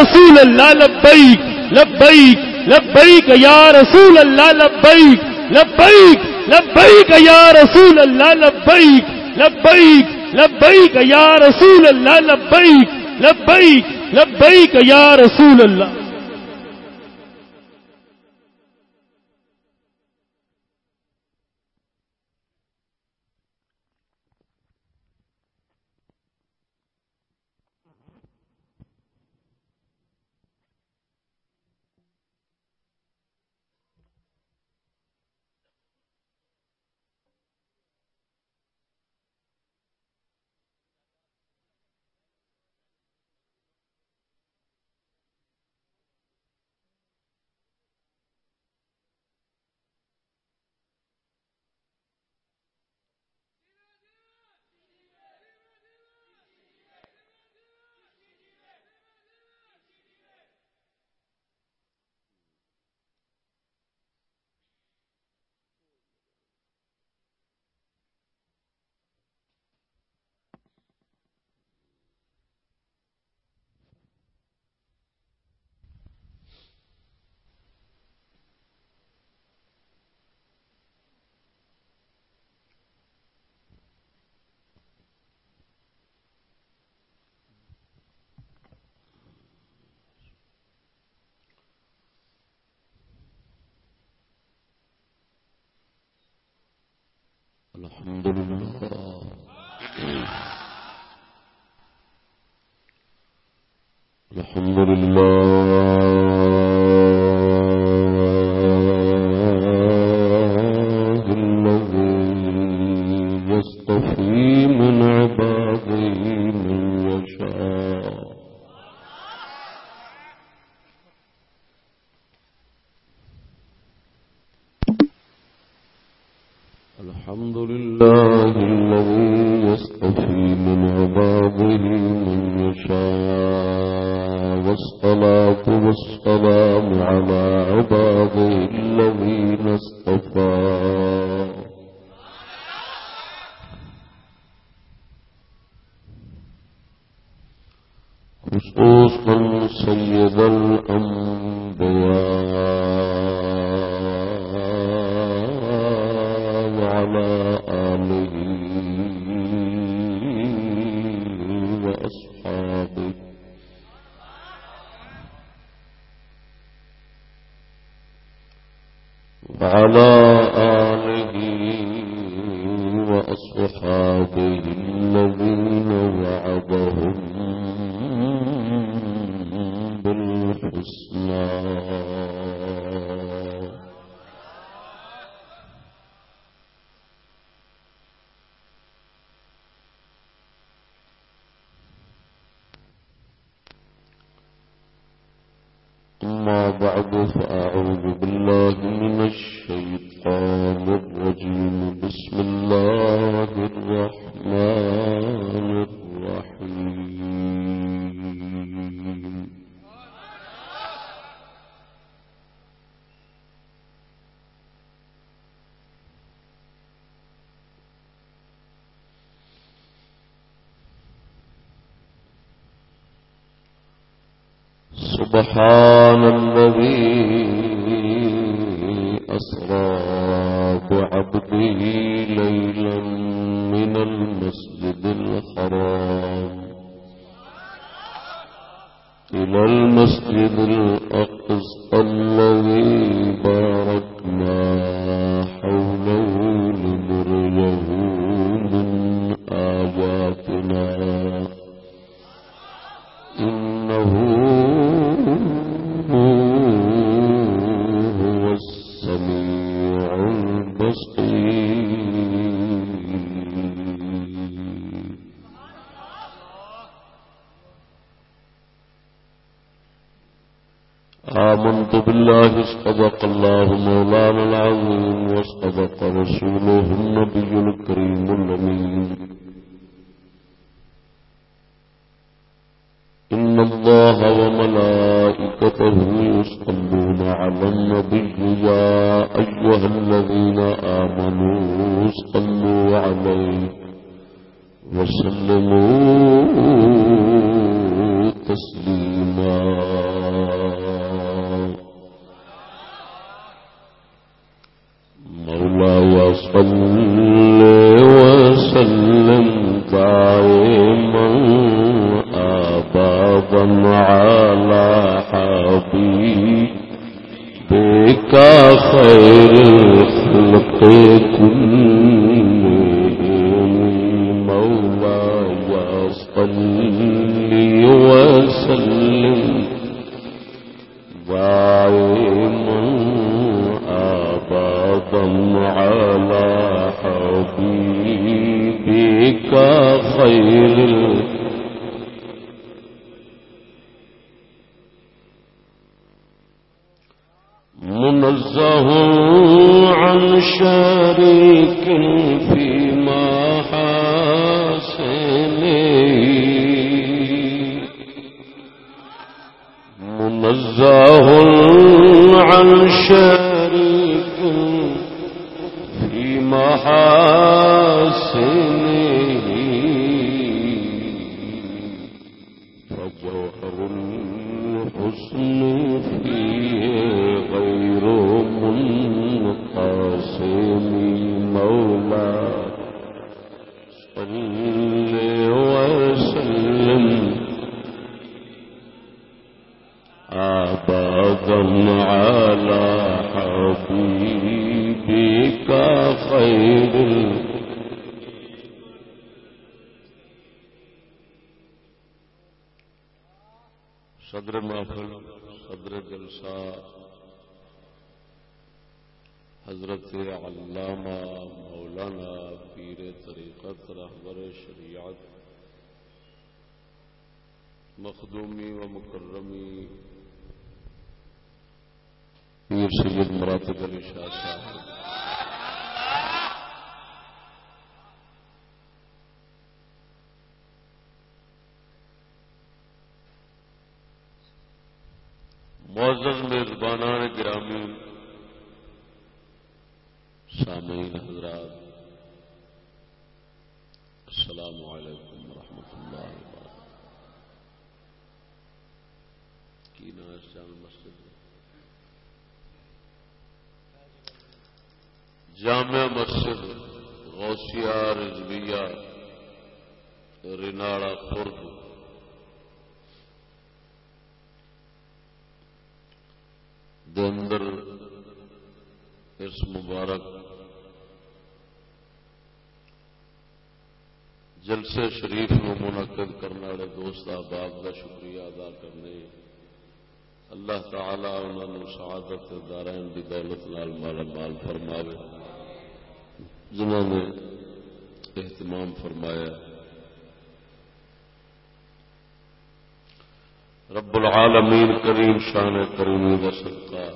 رسول اللہ لبیک لبیک لبیک یا رسول اللہ لبیک لبیک لبیک یا رسول اللہ لبیک لبیک لبیک یا رسول اللہ لبیک لبیک لبیک یا رسول اللہ۔ الحمد لله. الحمد لله. وأصحابه الذين وعدهم بالحسنى. منزه عن شريك جلسے شریف نو منعقد کرنے والے دوست احباب کا شکریہ ادا کرنے۔ اللہ تعالی انہوں نے سعادت دارائن کی دولت نال مالا مال فرماوے۔ جنہوں نے اہتمام فرمایا۔ رب العالمین کریم شان کریمی کا صدقہ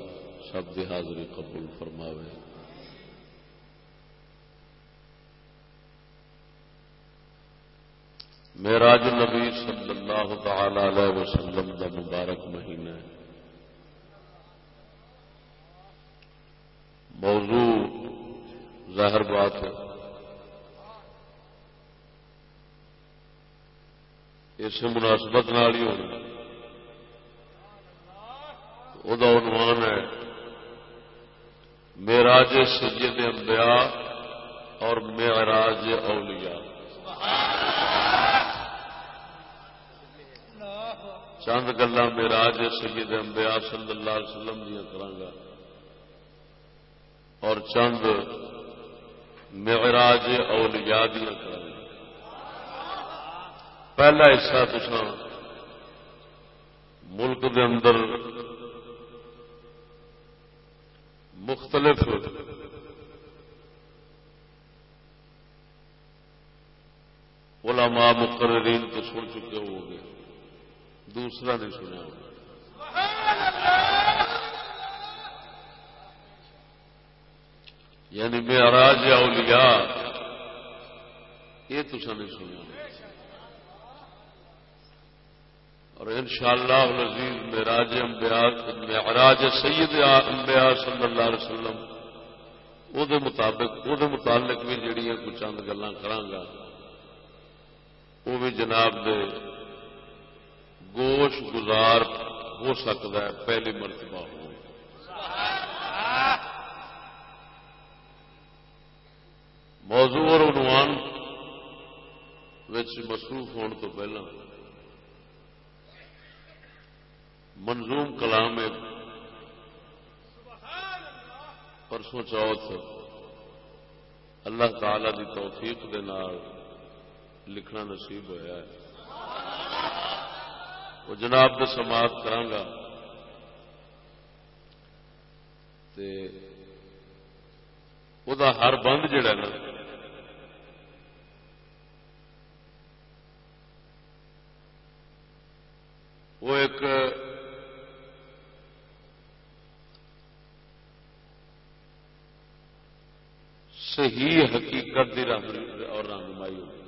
سب کی حاضری قبول فرماوے۔ میراج نبی صلی اللہ تعالی علیہ وسلم کا مبارک مہینہ ہے۔ موضوع ظاہر بات ہے۔ اس مناسبت نال ہی ہونا۔ وہ عنوان ہے، میراج سید انبیاء اور معراج اولیاء۔ چند گلا میراج سید انبیاء صلی اللہ علیہ وسلم دیا کرانگا اور چند معراج اولیاء دیا کرانگا پہلا حصہ تسا ملک دے اندر مختلف علماء مقررین تو سن چکے ہو گے دوسرا نہیں سنا ہوگا۔ یعنی معراج اولیاء، یہ تصا نہیں سنیا۔ اور ان شاء اللہ لذیذ معراج سید انبیاء صلی اللہ علیہ وسلم وہ مطابق وہ متعلق بھی جڑی کچھ چند گلا کرانگا وہ بھی جناب دے گوش گزار ہو سکتا ہے، پہلی مرتبہ ہو۔ موضوع اور عنوان مصروف ہونے تو پہلا منظوم کلام ایک پرسوں چوتھ اللہ تعالی دی توفیق دے نال لکھنا نصیب ہویا ہے۔ وہ جناب کے سماعت کرانگا تے او دا ہر بند جڑا نا۔ وہ ایک صحیح حقیقت دی اور رہنمائی ہوگی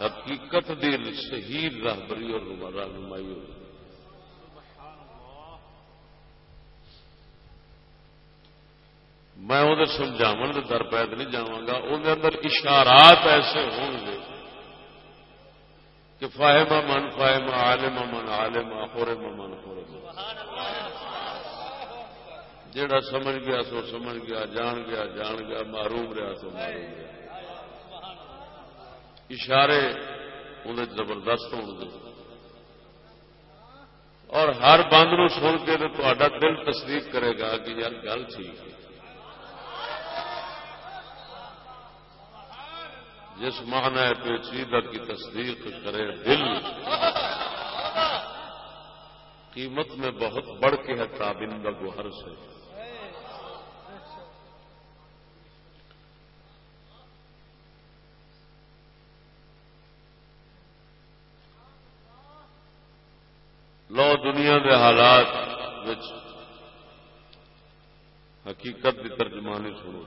حقیقت دی صحیح رہبری اور رہنمائی ہوگی میں وہ سمجھاو در پید نہیں جا اندر اشارات ایسے ہوں گے کہ فاہم من فاہم عالم من عالم خورم من خورم جیڑا سمجھ گیا سو سمجھ گیا، جان گیا جان گیا، معروم رہا تو معروم رہا۔ اشارے انہیں زبردست ہو اور ہر بند نو سن کے تو دل تصدیق کرے گا کہ یار گل ٹھیک ہے۔ جس معنی پیچیدہ کی تصدیق کرے دل۔ قیمت میں بہت بڑھ کے ہے تابندہ گوہر سے لو دنیا کے حالات حقیقت کی ترجمانی سنو۔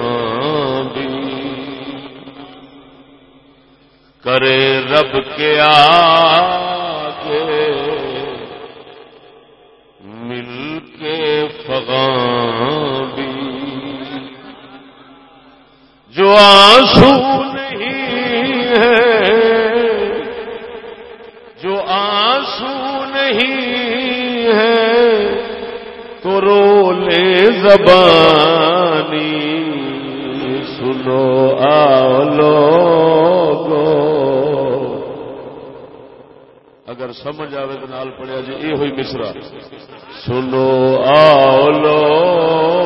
نشان کرے رب کے آگے مل کے فغان جو آنسو نہیں ہے، جو آنسو نہیں ہے، تو رو لے زبانی۔ سنو آؤ لوگو۔ اگر سمجھ آئے تو نال پڑیا جی یہ ہوئی مصرا سنو آؤ لوگو۔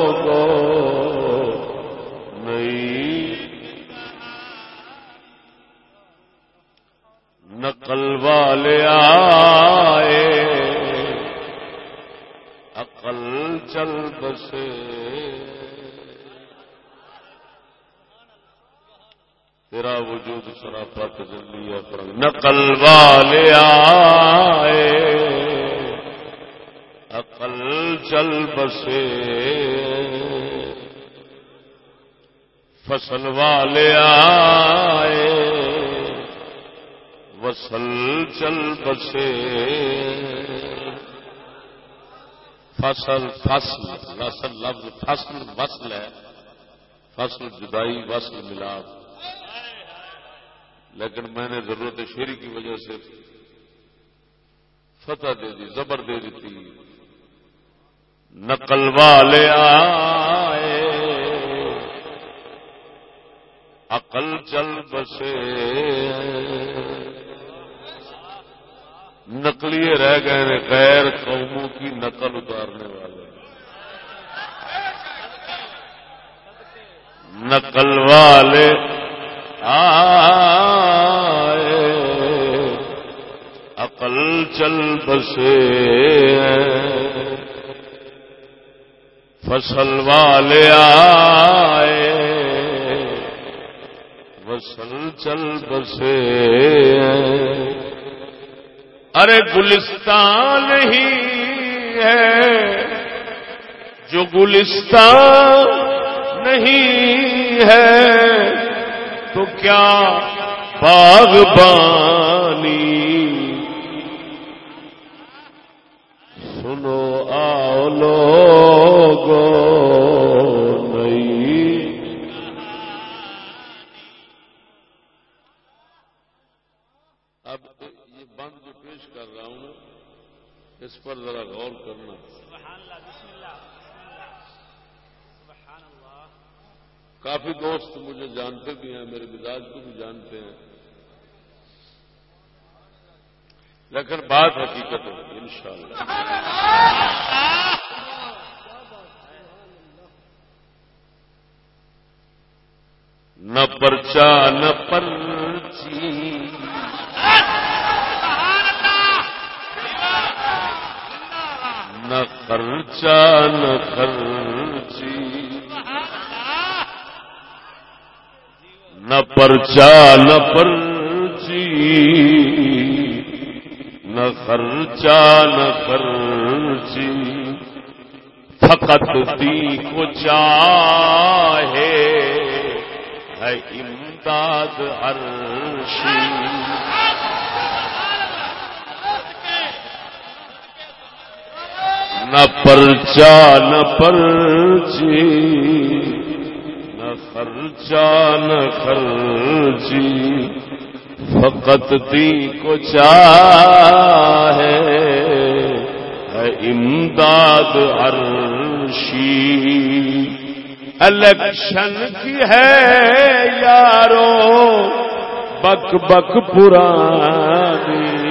فصل والے آئے۔ وصل چل بسے۔ فصل فصل فصل لفظ فصل، وصل ہے۔ فصل جدائی، وصل ملاپ لیکن میں نے ضرورت شیری کی وجہ سے فتح دے دی، زبر دے دیتی نقل والے آئے عقل چل بسے۔ نقلیے رہ گئے ہیں، غیر قوموں کی نقل اتارنے والے۔ نقل والے آئے۔ عقل چل بسے۔ فصل والے آئے۔ وصل چل بسے۔ ارے گلستان ہی ہے۔ جو گلستان نہیں ہے، تو کیا باغبانی۔ سنو آؤ لوگو پر ذرا غور کرنا۔ کافی دوست مجھے جانتے بھی ہیں میرے مزاج کو بھی جانتے ہیں۔ لیکن بات حقیقت ہے ان شاء اللہ نہ پرچا نہ پرچی۔ نہ خرچا نہ خرچی۔ نہ پرچا نہ پرچی۔ نہ خرچا نہ خرچی۔ فقط دی کو چاہے ہے امداد عرشی۔ نہ پرچا، نہ پرچی۔ نہ خرچا، نہ خرچی۔ فقط دی کو چاہے۔ ہے امداد عرشی۔ الیکشن کی ہے یارو، بک بک پرانی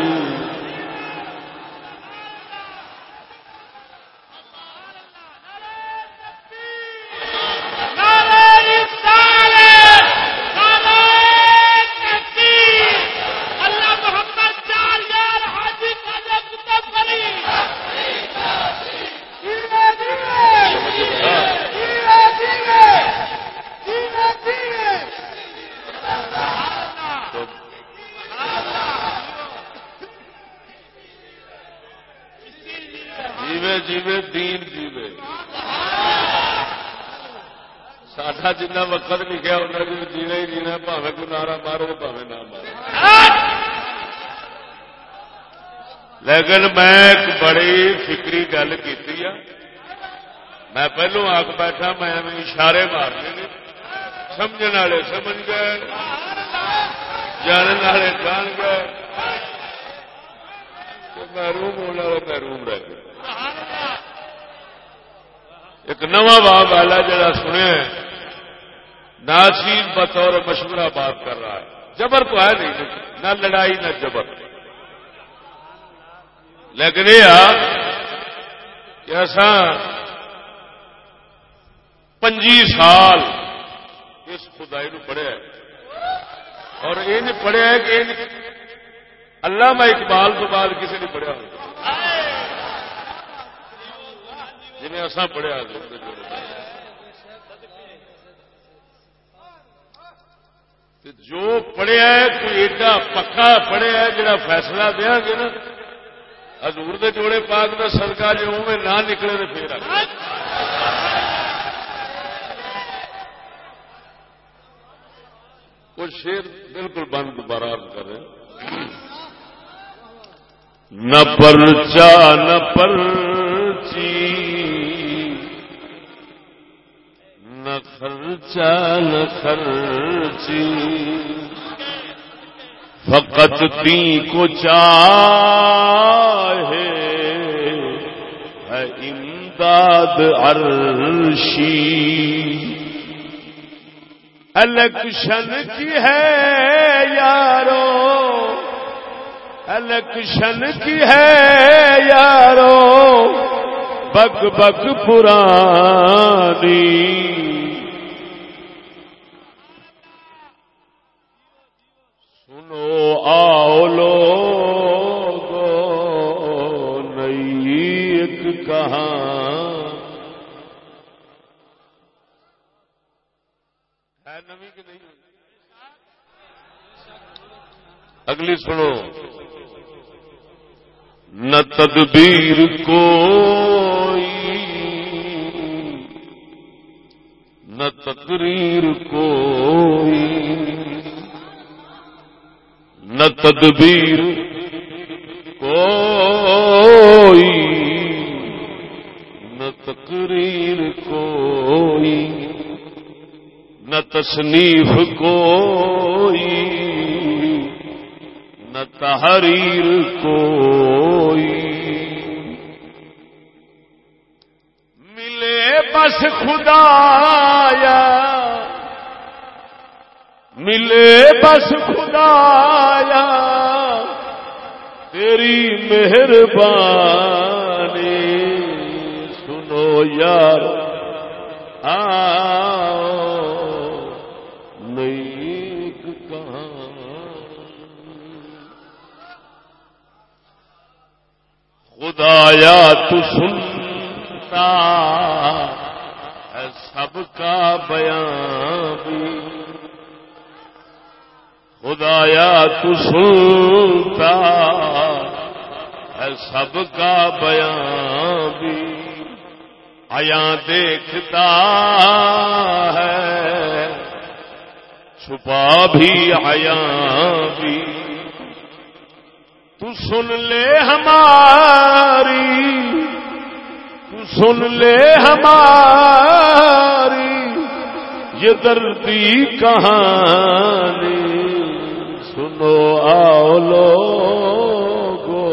جیوے جیوے دین جیوے ساڈا جنہ وقت لکھا انہیں بھی جینا ہی جینا پاوے کو نعرہ مارو پاوے نہ مارو لیکن میں ایک بڑی فکری گل کی میں پہلو آ کے بیٹھا میں اشارے مارنے نے سمجھنے والے سمجھ گئے جاننے والے جان گئے محروم ہونے والے محروم رہ گئے ایک نواں باب والا جڑا سنیا ناچیز بطور مشورہ بات کر رہا ہے جبر تو ہے نہیں نہ لڑائی نہ جبر لیکن یہ کہ ایسا پنجی سال اس خدائی نو پڑھیا اور یہ پڑھیا ہے کہ علامہ اقبال تو بعد کسی نے پڑھیا جی اصا پڑھیا جو پڑھیا ہے، کوئی ایڈا پکا پڑھیا ہے، جڑا فیصلہ دیا گے نا ہزور دے جوڑے پاک کا سرکار جی میں نہ نکلے تو پھر کچھ شیر بالکل بند دوبارہ کر رہے نہ پرچا، نہ پرچی، نہ خرچا نہ خرچی۔ فقط تی کو چاہے۔ ہے امداد عرشی الیکشن کی ہے یارو۔ الیکشن کی ہے یارو۔ بک بک پرانی۔ آؤ لوگ نئی ایک کہاں؟ ہے نمی کہ نہیں؟ اگلی سنو۔ نہ تدبیر کوئی، نہ تقریر کوئی۔ نہ تدبیر کوئی، نہ تقریر کوئی، نہ تصنیف کوئی، نہ تحریر کوئی۔ ملے بس خدایا ملے بس خدایا، تیری مہربانی۔ سنو یار نہیں کہاں خدایا، تو سنتا ہے سب کا بیان بھی۔ خدایا تو سنتا ہے سب کا بیان بھی۔ آیا دیکھتا ہے، چھپا بھی آیا بھی۔ تو سن لے ہماری، تو سن لے ہماری، یہ دردی کہانی۔ سنو آؤ لوگو۔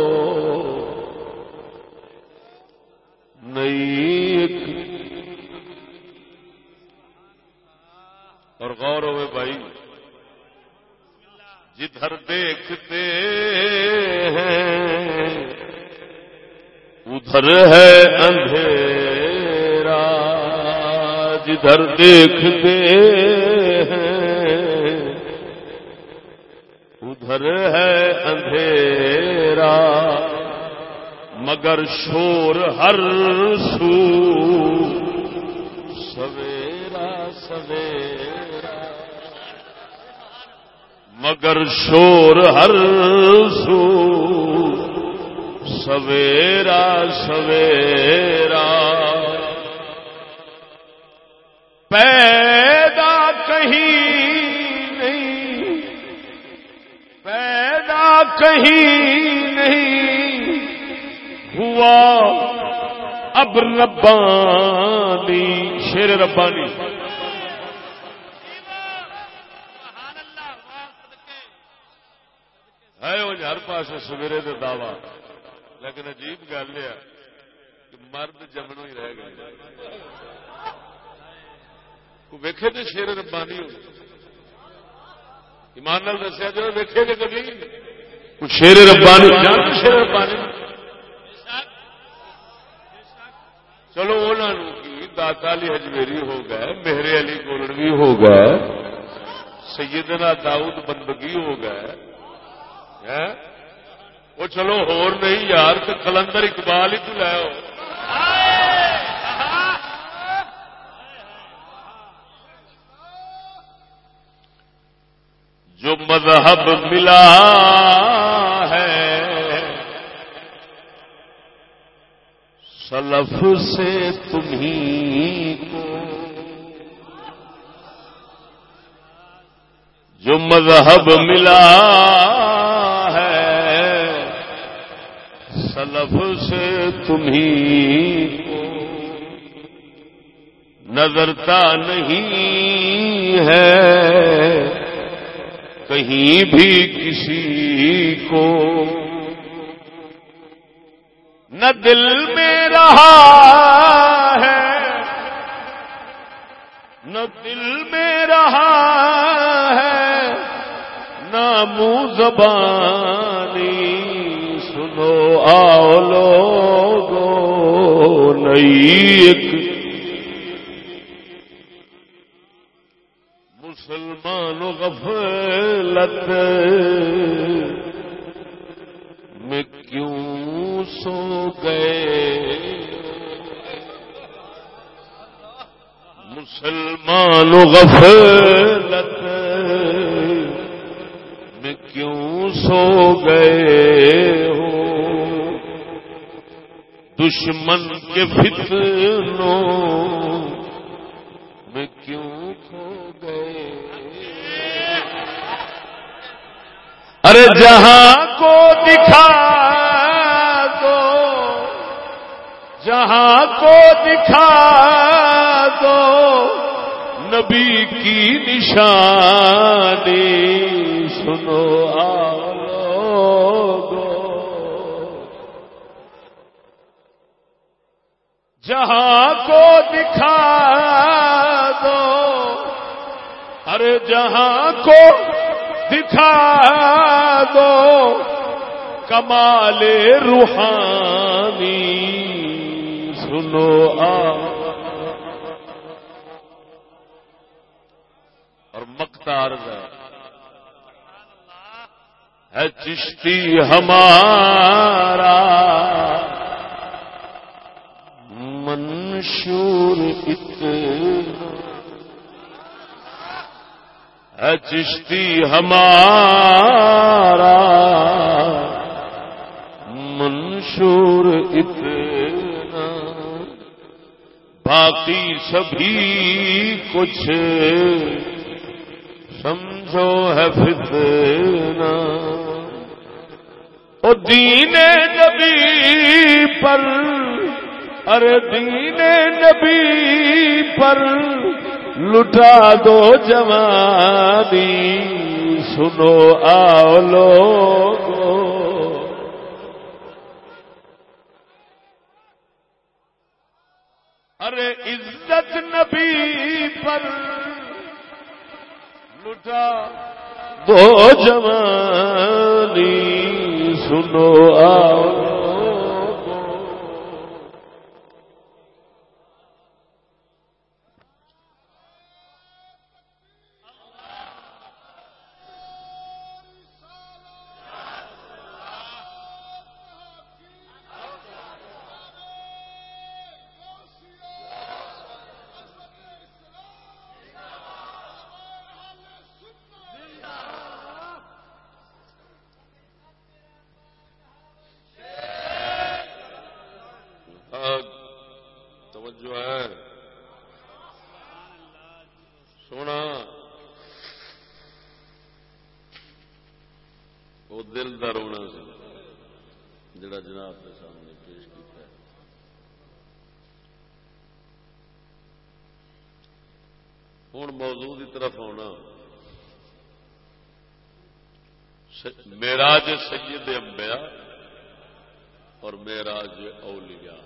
نئی اور غور ہوئے بھائی، جدھر دیکھتے ہیں، ادھر ہے اندھیرا۔ جدھر دیکھتے ادھر ہے اندھیرا، مگر شور ہر سو۔ سویرا سویرا۔ مگر شور ہر سو۔ سویرا سویرا۔ پیدا کہیں کہیں نہیں۔ ہوا اب ربانی، شیر ربانی۔ ہے وہ جی، ہر پاس سویرے دے دعوی۔ لیکن عجیب گل ہے کہ مرد جمنوں ہی رہ گئے۔ ویکھے تو شیر ربانی ہو ایمان نال دسیا، جو ویکھے کہ کبھی۔ شیر ربانی شیر ربانی چلو انہوں کی داتا علی ہجمیری ہو گئے میرے علی گولڑوی ہو گئے، سیدنا داؤد بندگی ہو گئے وہ چلو ہور نہیں یار تو کلندر اقبال ہی تو لے جو مذہب ملا ہے۔ سلف سے تمہیں کو جو مذہب ملا ہے۔ سلف سے تمہیں کو نظرتا نہیں ہے۔ کہیں بھی کسی کو۔ نہ دل میں رہا ہے، نہ دل میں رہا ہے، نہ منہ زبانی۔ سنو آؤ لوگو نئی ایک غفلت میں کیوں سو گئے ہو؟ دشمن کے فتنوں میں کیوں کھو ارے جہاں نبی کی نشانی سنو گو جہاں کو دکھا دو ارے جہاں کو دکھا دو، کمال روحانی سنو آ اور مختار ہے چشتی ہمارا منشور اتنا چشتی ہمارا منشور اتنا باقی سبھی کچھ سمجھو ہے فتنا او دین نبی پر، ارے دین نبی پر لٹا دو جوانی، سنو آؤ لوگ ارے عزت نبی پر لٹا دو جوانی سنو دل کا رونا سی۔ جڑا جناب کے سامنے پیش کیا ہوں موضوع کی طرف آنا میراج سید امبیا اور میراج اولیاء۔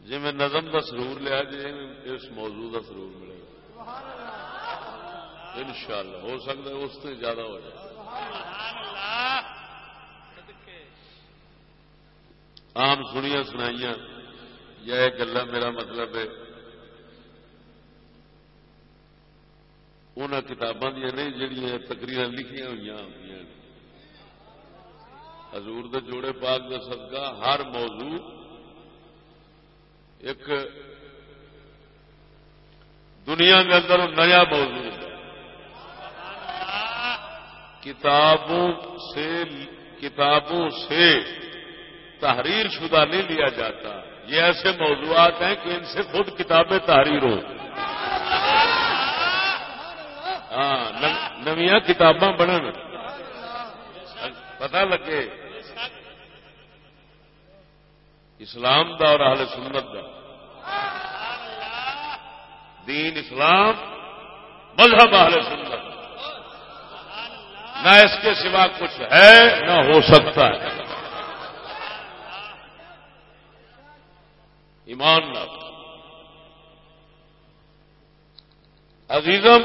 جی میں نظم کا سرور لیا جی اس موضوع کا سرور ملا ان شاء اللہ ہو سکتا ہے اس سے زیادہ ہو جائے۔ عام سنیا سنائی یہ گلا میرا مطلب ہے۔ ان کتاباں دیا نہیں جہیا تقریر لکھیا ہوئی حضور دے جوڑے پاک کا صدقہ، ہر موضوع ایک دنیا کے اندر نیا موضوع۔ کتابوں سے کتابوں سے تحریر شدہ نہیں لیا جاتا۔ یہ ایسے موضوعات ہیں کہ ان سے خود کتابیں تحریر ہوں۔ ہاں نویاں کتاباں بنن۔ پتہ لگے۔ اسلام دا اور اہل سنت دا۔ دین اسلام، مذہب اہل سنت۔ نہ اس کے سوا کچھ ہے، نہ ہو سکتا ہے۔ ایمان نہ عزیزم،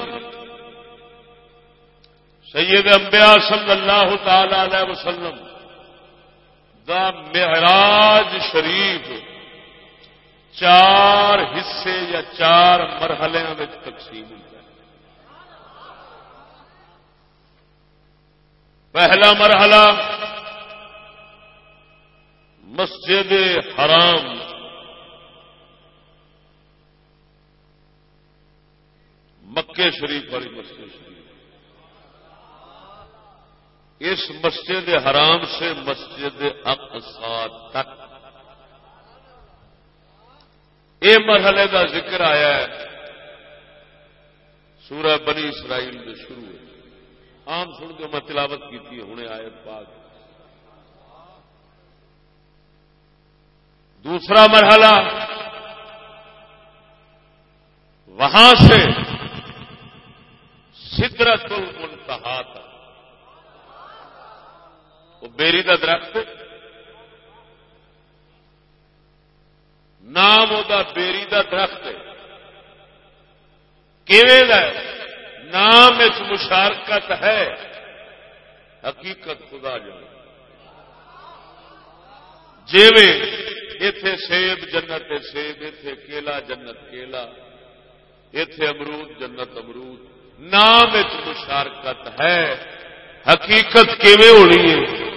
سید انبیاء صلی اللہ تعالی علیہ وسلم دا معراج شریف چار حصے یا چار مرحلے میں تقسیم ہوتا ہے۔ پہلا مرحلہ مسجد حرام مکے شریف والی مسجد شریف۔ اس مسجد حرام سے مسجد اقصا تک۔ یہ مرحلے کا ذکر آیا ہے۔ سورہ بنی اسرائیل جو شروع ہے عام سن کے میں تلاوت کی ہوں آیت پاک۔ دوسرا مرحلہ، وہاں سے سدرت المنتہا تک۔ وہ بیری کا درخت نام وہ بیری کا درخت نام مشارکت ہے۔ حقیقت خدا جائے جیوے اتے سیب جنت سیب اتے کیلا جنت کیلا اتے امرود جنت امرود۔ نام مشارکت ہے۔ حقیقت کیویں ہونی ہے؟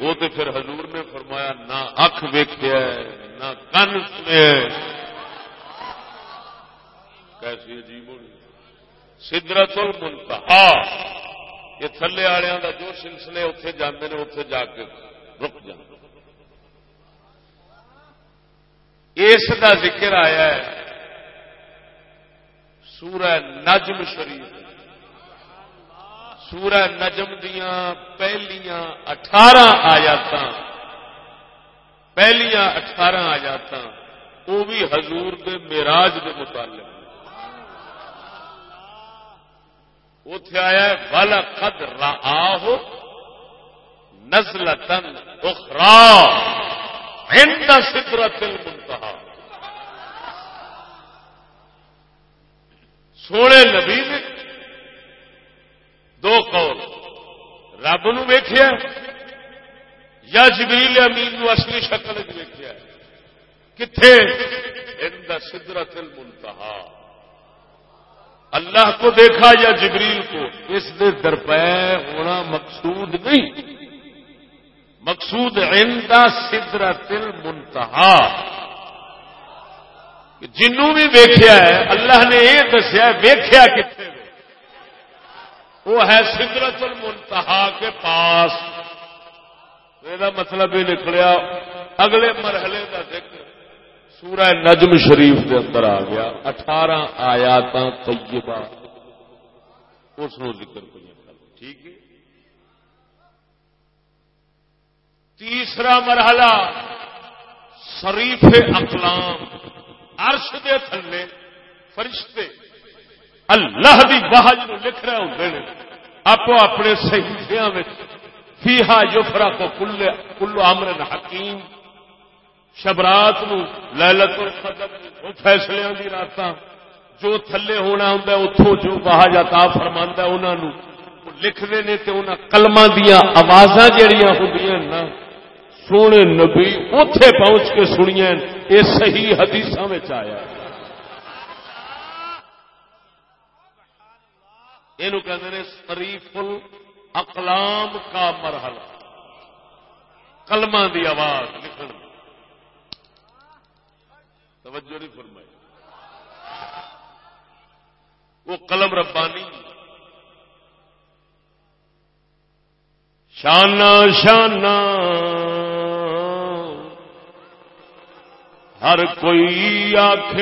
وہ تو پھر حضور نے فرمایا، نہ اکھ ویکیا نہ کن سنیا کیسی عجیب ہونی سدرت المنتہا یہ تھلے والوں کا جو سلسلے اتے جانے نے اتے جا کے رک جاتے اس کا ذکر آیا ہے سورہ نجم شریف۔ سورہ نجم دیا پہلیاں اٹھارہ آیات پہلیاں اٹھارہ آیات وہ بھی حضور دے میراج کے متعلق۔ اتے آیا بل خد راہ نسل تن اخرا ہند سدرت المنتہا سونے نبی نے دو قول، رب نو ویخیا یا جبریل امین نو اصلی شکل ویخیا کتنے ان سدرت المنتہا اللہ کو دیکھا یا جبریل کو، اس نے درپے ہونا مقصود نہیں۔ مقصود عند سدرت المنتہا۔ جنوں بھی ویخیا ہے، اللہ نے یہ دسیا ویخیا کتنے وہ ہے سدرت المنتہا کے پاس۔ یہ مطلب یہ نکلیا، اگلے مرحلے کا ذکر۔ سورہ نجم شریف کے اندر آ گیا۔ اٹھارہ آیات طیبہ۔ اس ذکر کو ٹھیک ہے؟ تیسرا مرحلہ، شریف اقلام۔ عرش دے تھلے، فرشتے۔ اللہ دی بہج نو لکھ رہے ہوں آپ اپنے صحیفیا فیحا یوفرا کو کلو امر حکیم۔ شبرات نو للت القدر فیصلے دی رات جو تھلے ہونا ہوں اتوں جو بہج عطا فرما انہوں لکھتے ہیں تو انہوں کلما دیا آواز جہیا ہوں نا سونے نبی اتے پہنچ کے سنیا یہ صحیح حدیث آیا یہ کہ شریف اقلام کا مرحلہ کلما دی آواز لکھن۔ توجہ نہیں فرمائی۔ وہ قلم ربانی۔ شانہ شانہ۔ ہر کوئی آخ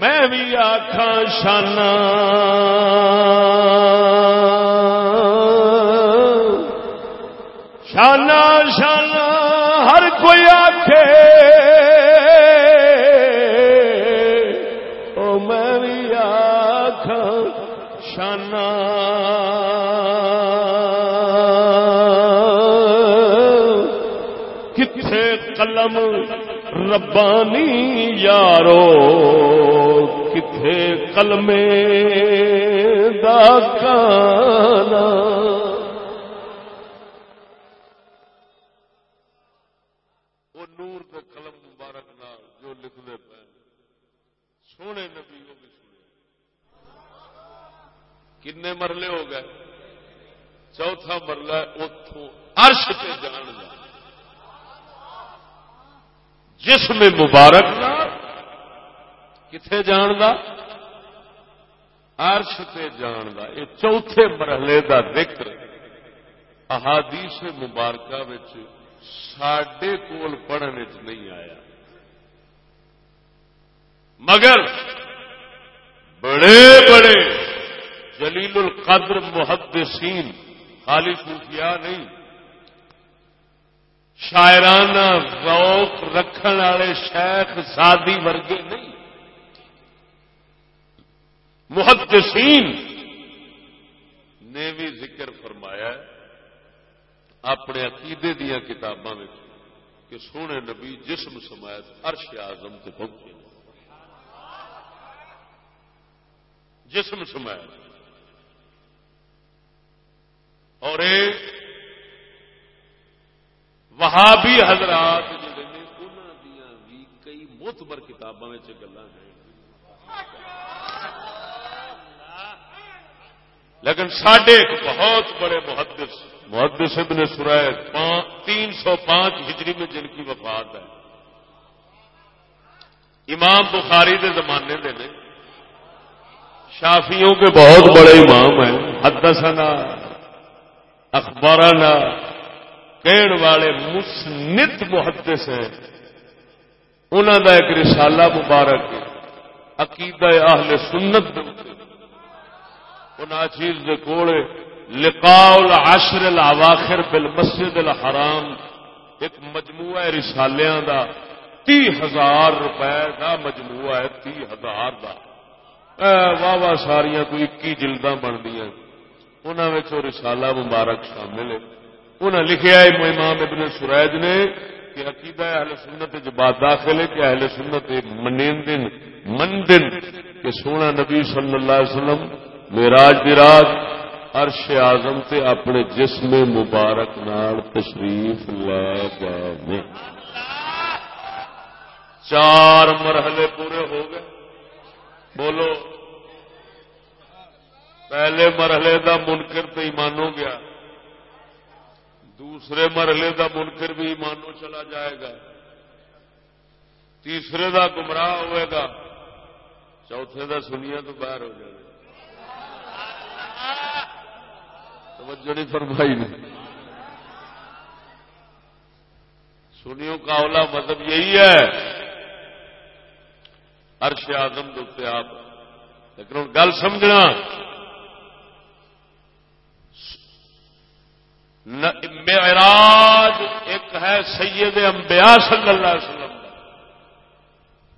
میں بھی آخا شانہ۔ کوئی آخ میں بھی آخ شانہ۔ کتھے قلم ربانی یارو کتھے کلمے دا کانا وہ نور کے قلم مبارک نال جو لکھتے پے سونے نبی وہ بھی سنے کنے مرلے ہو گئے۔ چوتھا مرلہ اتوں عرش پہ جان گا جسم مبارک کتنے جان گا عرش پہ جان گا یہ چوتھے مرحلے دا ذکر احادیث مبارکہ سڈے کول پڑھنے نہیں آیا۔ مگر بڑے بڑے جلیل القدر محدثین خالی صوفیاء نہیں، شاعرانہ ذوق رکھن والے شیخ سادی ورگے نہیں۔ محدثین نے بھی ذکر فرمایا اپنے عقیدے دیا کتاباں کہ سونے نبی جسم سمایت عرش آزم سے پہنچے جسم سمایت اور وہابی حضرات جڑے نے انہوں دیا بھی کئی موتبر کتابوں میں گلا ہیں۔ لیکن سڈے ایک بہت بڑے محدث محدث ابن سرائے تین سو پانچ ہجری میں جن کی وفات ہے۔ امام بخاری کے زمانے دے نے شافیوں کے بہت بڑے امام ہیں، حدثنا اخبارانہ کہن والے مسنت محدث ہیں۔ انہوں کا ایک رسالہ مبارک عقیدہ اہل سنت چیز کے کول لقاء العشر الاواخر بالمسجد الحرام۔ ایک مجموعہ رسالیاں دا تی ہزار روپے دا مجموعہ ہے تی ہزار دا۔ واہ واہ ساریاں کوئی اکی جلدا بندیاں انہوں رسالہ مبارک شامل ہے۔ انہیں لکھا ہے امام ابن سرائج نے کہ عقیدہ اہل سنت بات داخل ہے کہ اہل سنت منیندن، مندن کہ سونا نبی صلی اللہ علیہ وسلم میراج دراج عرش آزم تے اپنے جسم مبارک نال تشریف لے گئے چار مرحلے پورے ہو گئے۔ بولو۔ پہلے مرحلے دا منکر تو ایمان ہو گیا۔ دوسرے مرحلے دا منکر بھی ایمانو چلا جائے گا۔ تیسرے دا گمراہ ہوئے گا۔ چوتھے دا سنیا تو باہر ہو جائے۔ گا توجہ نہیں فرمائی نہیں سنیوں کا اولا مطلب یہی ہے۔ عرش آدم دوتے آپ لیکن ہوں گل سمجھنا۔ معراج ایک ہے سید انبیاء صلی اللہ علیہ وسلم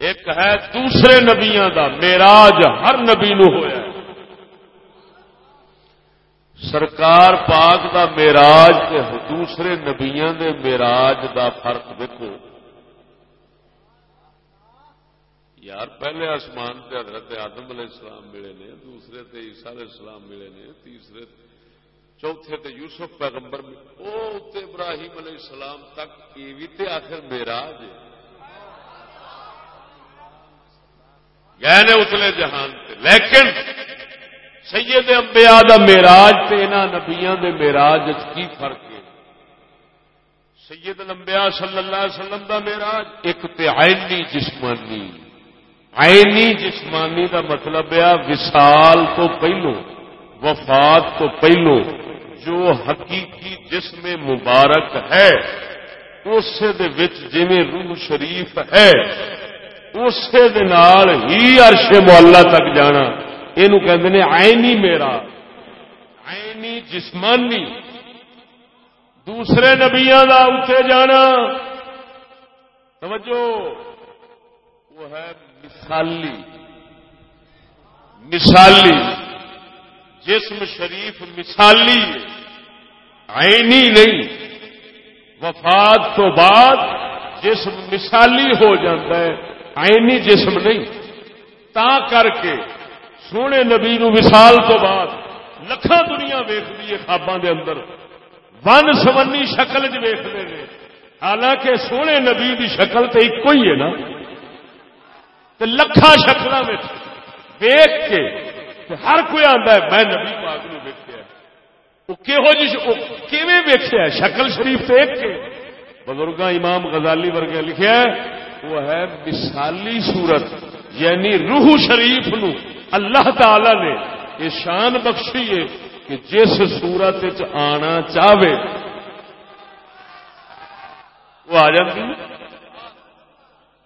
ایک ہے دوسرے نبیاں دا۔ میراج ہر نبی نو ہوا سرکار پاک دا میراج تے دوسرے نبیاں دے میراج دا فرق دیکھو یار، پہلے آسمان تے حضرت آدم علیہ السلام ملے نے، دوسرے تے عیسیٰ علیہ السلام ملے نے، تیسرے چوتھے تے یوسف پیغمبر او تے ابراہیم علیہ السلام تک، یہ بھی تے آخر میراج گئے نے یعنی اتلے جہان تے۔ لیکن سید انبیاء دا میراج تے انہاں نبیاں دے میراج کی فرق ہے؟ سید الانبیاء صلی اللہ علیہ وسلم دا میراج ایک تے عینی جسمانی آئنی جسمانی دا مطلب ہے وسال تو پہلو، وفات تو پہلو، جو حقیقی جسم مبارک ہے اسے جی روح شریف ہے اسے ہی عرش مولا تک جانا۔ یہ آئنی میرا آئنی جسمانی۔ دوسرے نبیا کا اتنے جانا۔ سمجھو وہ ہے مثالی مثالی، جسم شریف مثالی عینی نہیں، وفات تو بعد جسم مثالی ہو جاتا ہے، عینی جسم نہیں، تا کر کے سونے نبی نو مثال تو بعد لکھان دنیا ویختی ہے خواباں دے اندر، ون سمنی شکل چ ویختے ہیں حالانکہ سونے نبی دی شکل تو ایک ہی ہے نا۔ لکھان شکل ویخ کے ہر کوئی آتا ہے، میں نبی پاک نو ویکیا وہ کہو جی کیویں ویکیا شکل شریف تو ایک کے۔ بزرگ امام غزالی ورگے لکھا ہے وہ ہے مثالی صورت یعنی روح شریف نو اللہ تعالی نے یہ شان بخشی ہے کہ جس سورت آنا چاہے، وہ آ جاتی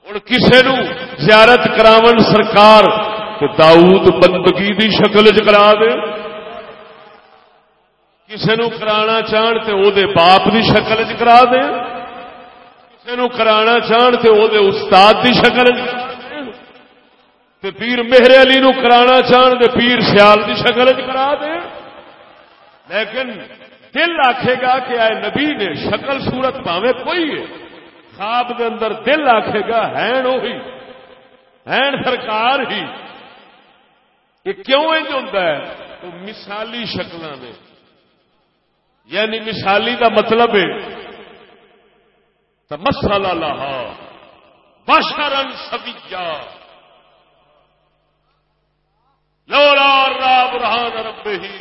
ہوں کسی نو زیارت کراون سرکار تو داؤد بندگی دی شکل چ کرا دے۔ کسی نو کرانا چاہن تے او دے باپ دی شکل چ کرا دے۔ کسی نو کرانا چاہن تے او دے استاد دی شکل تے پیر مہر علی نو کرانا چاہن تے پیر سیال دی شکل چ کرا دے۔ لیکن دل آکھے گا کہ آئے نبی نے شکل صورت پاوے کوئی ہے۔ خواب دے اندر دل آکھے گا ہین وہی ہین سرکار ہی۔ یہ کیوں انج ہوتا ہے؟ وہ مثالی شکل نے۔ یعنی مثالی کا مطلب ہے تو مسالا لاہا بشرن سبیا لولا راب رحان رب ہی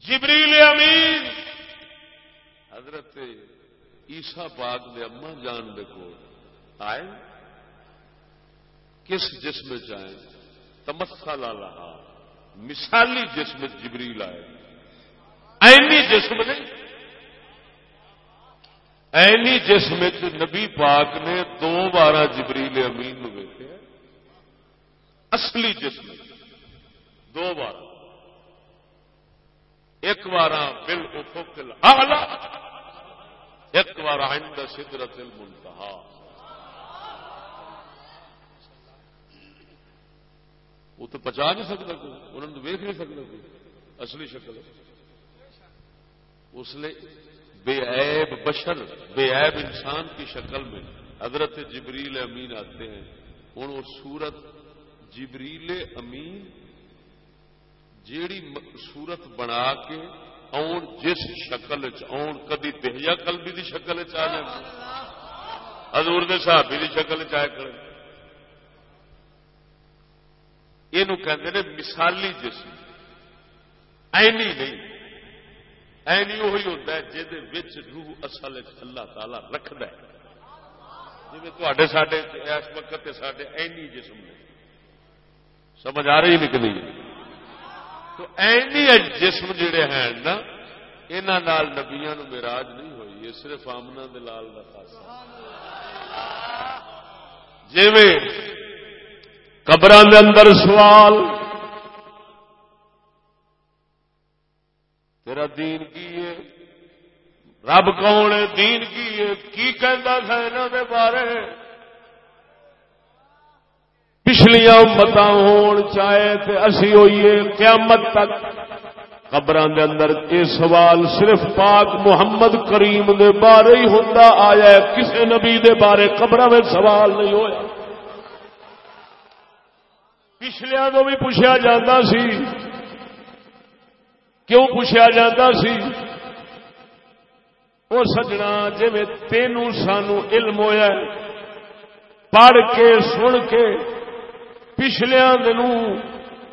جبریل امین، حضرت عیسا پاک نے اما جان دے کو آئے، کس جسم چائے تمسا لا رہا مثالی جسم جبری لائے اینی جسم نہیں اینی جسم نبی پاک نے دو بار جبریل امین ویکیا اصلی جسم، دو بار۔ ایک بار بل افقل آلہ ایک بار عند سدرت المنتہا وہ تو پچا نہیں سکتا کوئی، انہوں نے ویک نہیں سکتا کوئی، اصلی شکل اس لیے بے عیب بشر، بے عیب انسان کی شکل میں حضرت جبریل امین آتے ہیں۔ ہوں وہ سورت جبریل امین، جیڑی سورت بنا کے آن جس شکل آن، کدی دہیا کلبی کی شکل چ جائے ہزور دے صحابی کی شکل چائے کریں یہ مثالی جسم۔ اینی نہیں۔ اینی وہی ہوتا ہے جہد روح اصل اللہ تعالی رکھد جی تے سڈے اس وقت سڈے اینی جسم نے۔ سمجھ آ رہی نکلی تو اینی جسم جڑے ہیں نا یہاں نبیا میراج نہیں ہوئی، یہ صرف آمنا دلال کا خاص جی قبر اندر سوال، تیرا دین کی ہے؟ رب کون ہے؟ دین کی ہے؟ کی کہہ سا دے بارے؟ پچھلیاں مت ہون چاہے تے اسی ہوئیے قیامت تک۔ قبر دے اندر یہ سوال صرف پاک محمد کریم دے بارے ہی ہوتا آیا کسی نبی دے بارے؟ قبر میں سوال نہیں ہویا۔ پچھلیا تو بھی پوچھا جا سی۔ کیوں پوچھا جا سی؟ وہ سجنا جی تینوں سانو علم ہوا پڑھ کے، سن کے پچھلیا دنوں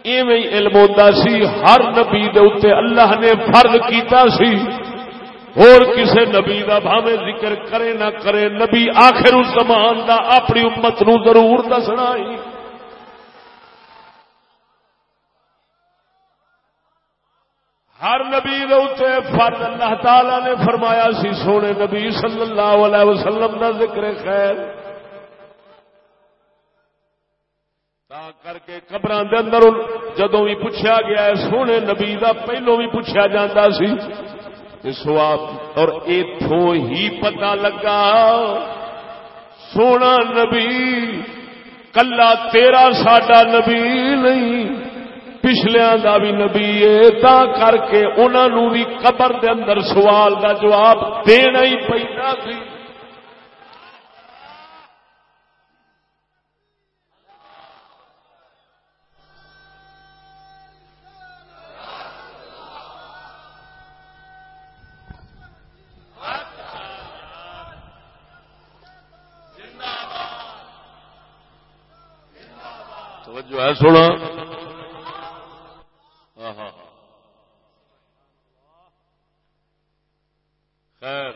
ایویں علم ہوتا سی، ہر نبی دے اتنے اللہ نے فرض کیتا سی۔ اور کسے نبی دا بھاوے ذکر کرے نہ کرے، نبی آخر اس زمان دا اپنی امت نو ضرور دسنا ہی ہر نبی اتنے فرد اللہ تعالی نے فرمایا سی، سونے نبی صلی اللہ علیہ وسلم دا ذکر خیر۔ تا کر کے قبر اندر جدو بھی پوچھا گیا ہے سونے نبی دا پہلو بھی پوچھا جاتا سی سواب اور اتوں ہی پتا لگا سونا نبی کلا تیرا ساڈا نبی نہیں پچھلیا کا بھی نبی ہے تا کر کے انہوں بھی قبر دے اندر سوال کا جواب دینا ہی پہنا سی جو ہے سونا ہاں، ہاں، ہاں۔ خیر۔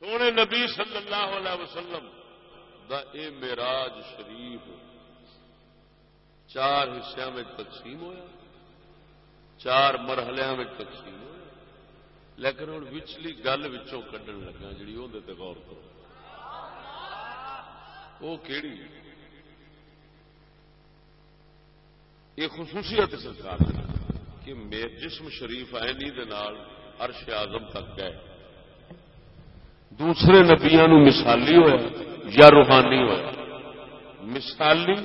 سونے نبی صلی اللہ علیہ وسلم دا اے میراج شریف۔ چار حصوں میں تقسیم ہوا چار مرحلوں میں تقسیم ہوا لیکن ہوں وچلی گل وچوں کڈن لگا جی وہ غور کرو۔ وہ کیڑی یہ خصوصیت سرکار کہ میرے جسم شریف اینی عرش آزم تک گئے دوسرے نبیا مثالی ہوا یا روحانی ہوا مثالی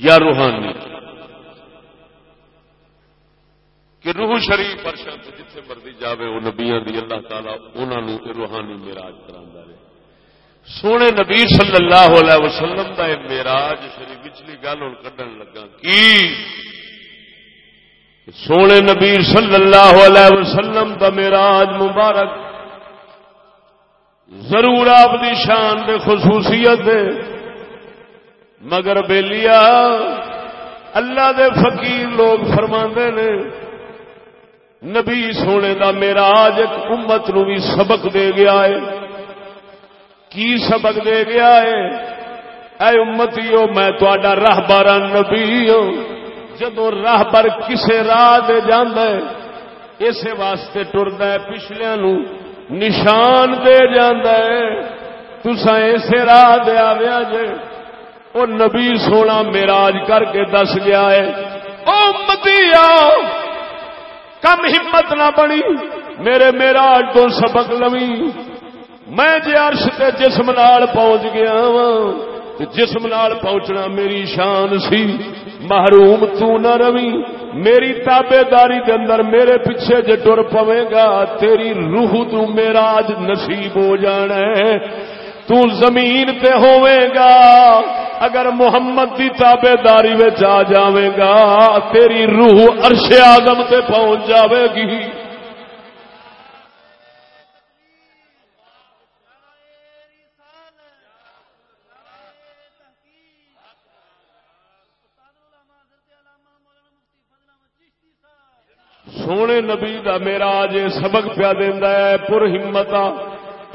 یا روحانی؟ کہ روح شریف فرشا جتنے مرضی جاوے، وہ نبیا دی اللہ تعالیٰ انہوں روحانی میراج کرا سونے نبی صلی اللہ علیہ وسلم کا میراج شری پچھلی گل ہوں کھن لگا۔ کی؟ سونے نبی صلی اللہ علیہ وسلم کا میراج مبارک۔ ضرور آپ دی شان دے خصوصیت دے۔ مگر بیلیا اللہ دے فقیر لوگ فرما نے، نبی سونے دا میراج ایک امت نو بھی سبق دے گیا ہے۔ کی سبق دے گیا ہے اے امتی ہو میں تا راہ بار نبی ہوں جدو راہ بر کسے راہ دے جانا ہے، اسے واسطے ٹرد ہے پچھلیا نو نشان دے جانا ہے۔ تسا اسے راہ دے آیا جے۔ او نبی سونا میراج کر کے دس گیا ہے، او امتی آؤ کم ہمت نہ بنی، میرے میراج تو سبق لوی۔ میں جی عرش تے جسم نال پہنچ گیا وا جسم نال پہنچنا میری شان سی۔ محروم تو نہ روی، میری تابے داری دے اندر میرے پیچھے جے ٹر پوے گا، تیری روح تو میرا نصیب ہو جانا ہے۔ تو زمین تے ہوے گا، اگر محمد دی تابے داری آ جاوے گا، تیری روح عرش آدم تے پہنچ جاوے گی سونے نبی دا میرا جے سبق پیا دینا ہے، پر ہمت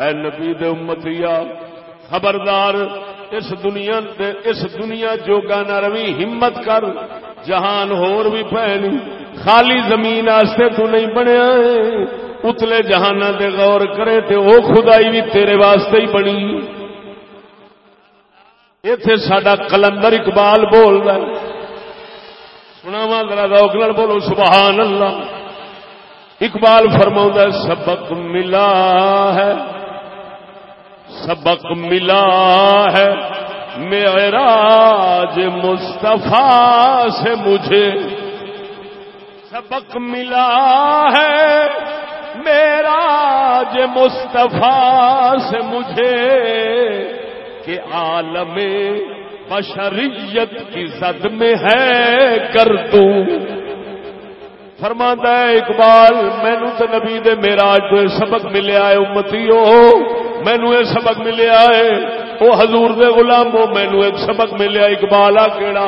اے نبی دے امتیا خبردار، اس دنیا دے، اس دنیا جوگا نہ روی ہمت کر۔ جہان ہور بھی پہنی خالی زمین آستے تو نہیں بنیا اتلے جہان دے غور کرے تے او خدائی بھی تیرے واسطے ہی بنی۔ اتے سڈا کلندر اقبال بول رہا سنا وا ذرا بولو، سبحان اللہ۔ اقبال فرما سبق ملا ہے۔ سبق ملا ہے۔ معراج مصطفیٰ سے مجھے۔ سبق ملا ہے۔ میراج مصطفیٰ سے مجھے۔ کہ عالم بشریت کی زد میں ہے کر دوں فرما ہے، اقبال مینو تو نبی دے میرا تو سبق ملیا ہے امتی ہو مینو یہ سبق ملیا ہے وہ حضور دے غلام غلاموں مینو ایک سبق ملیا اقبال، آ کیڑا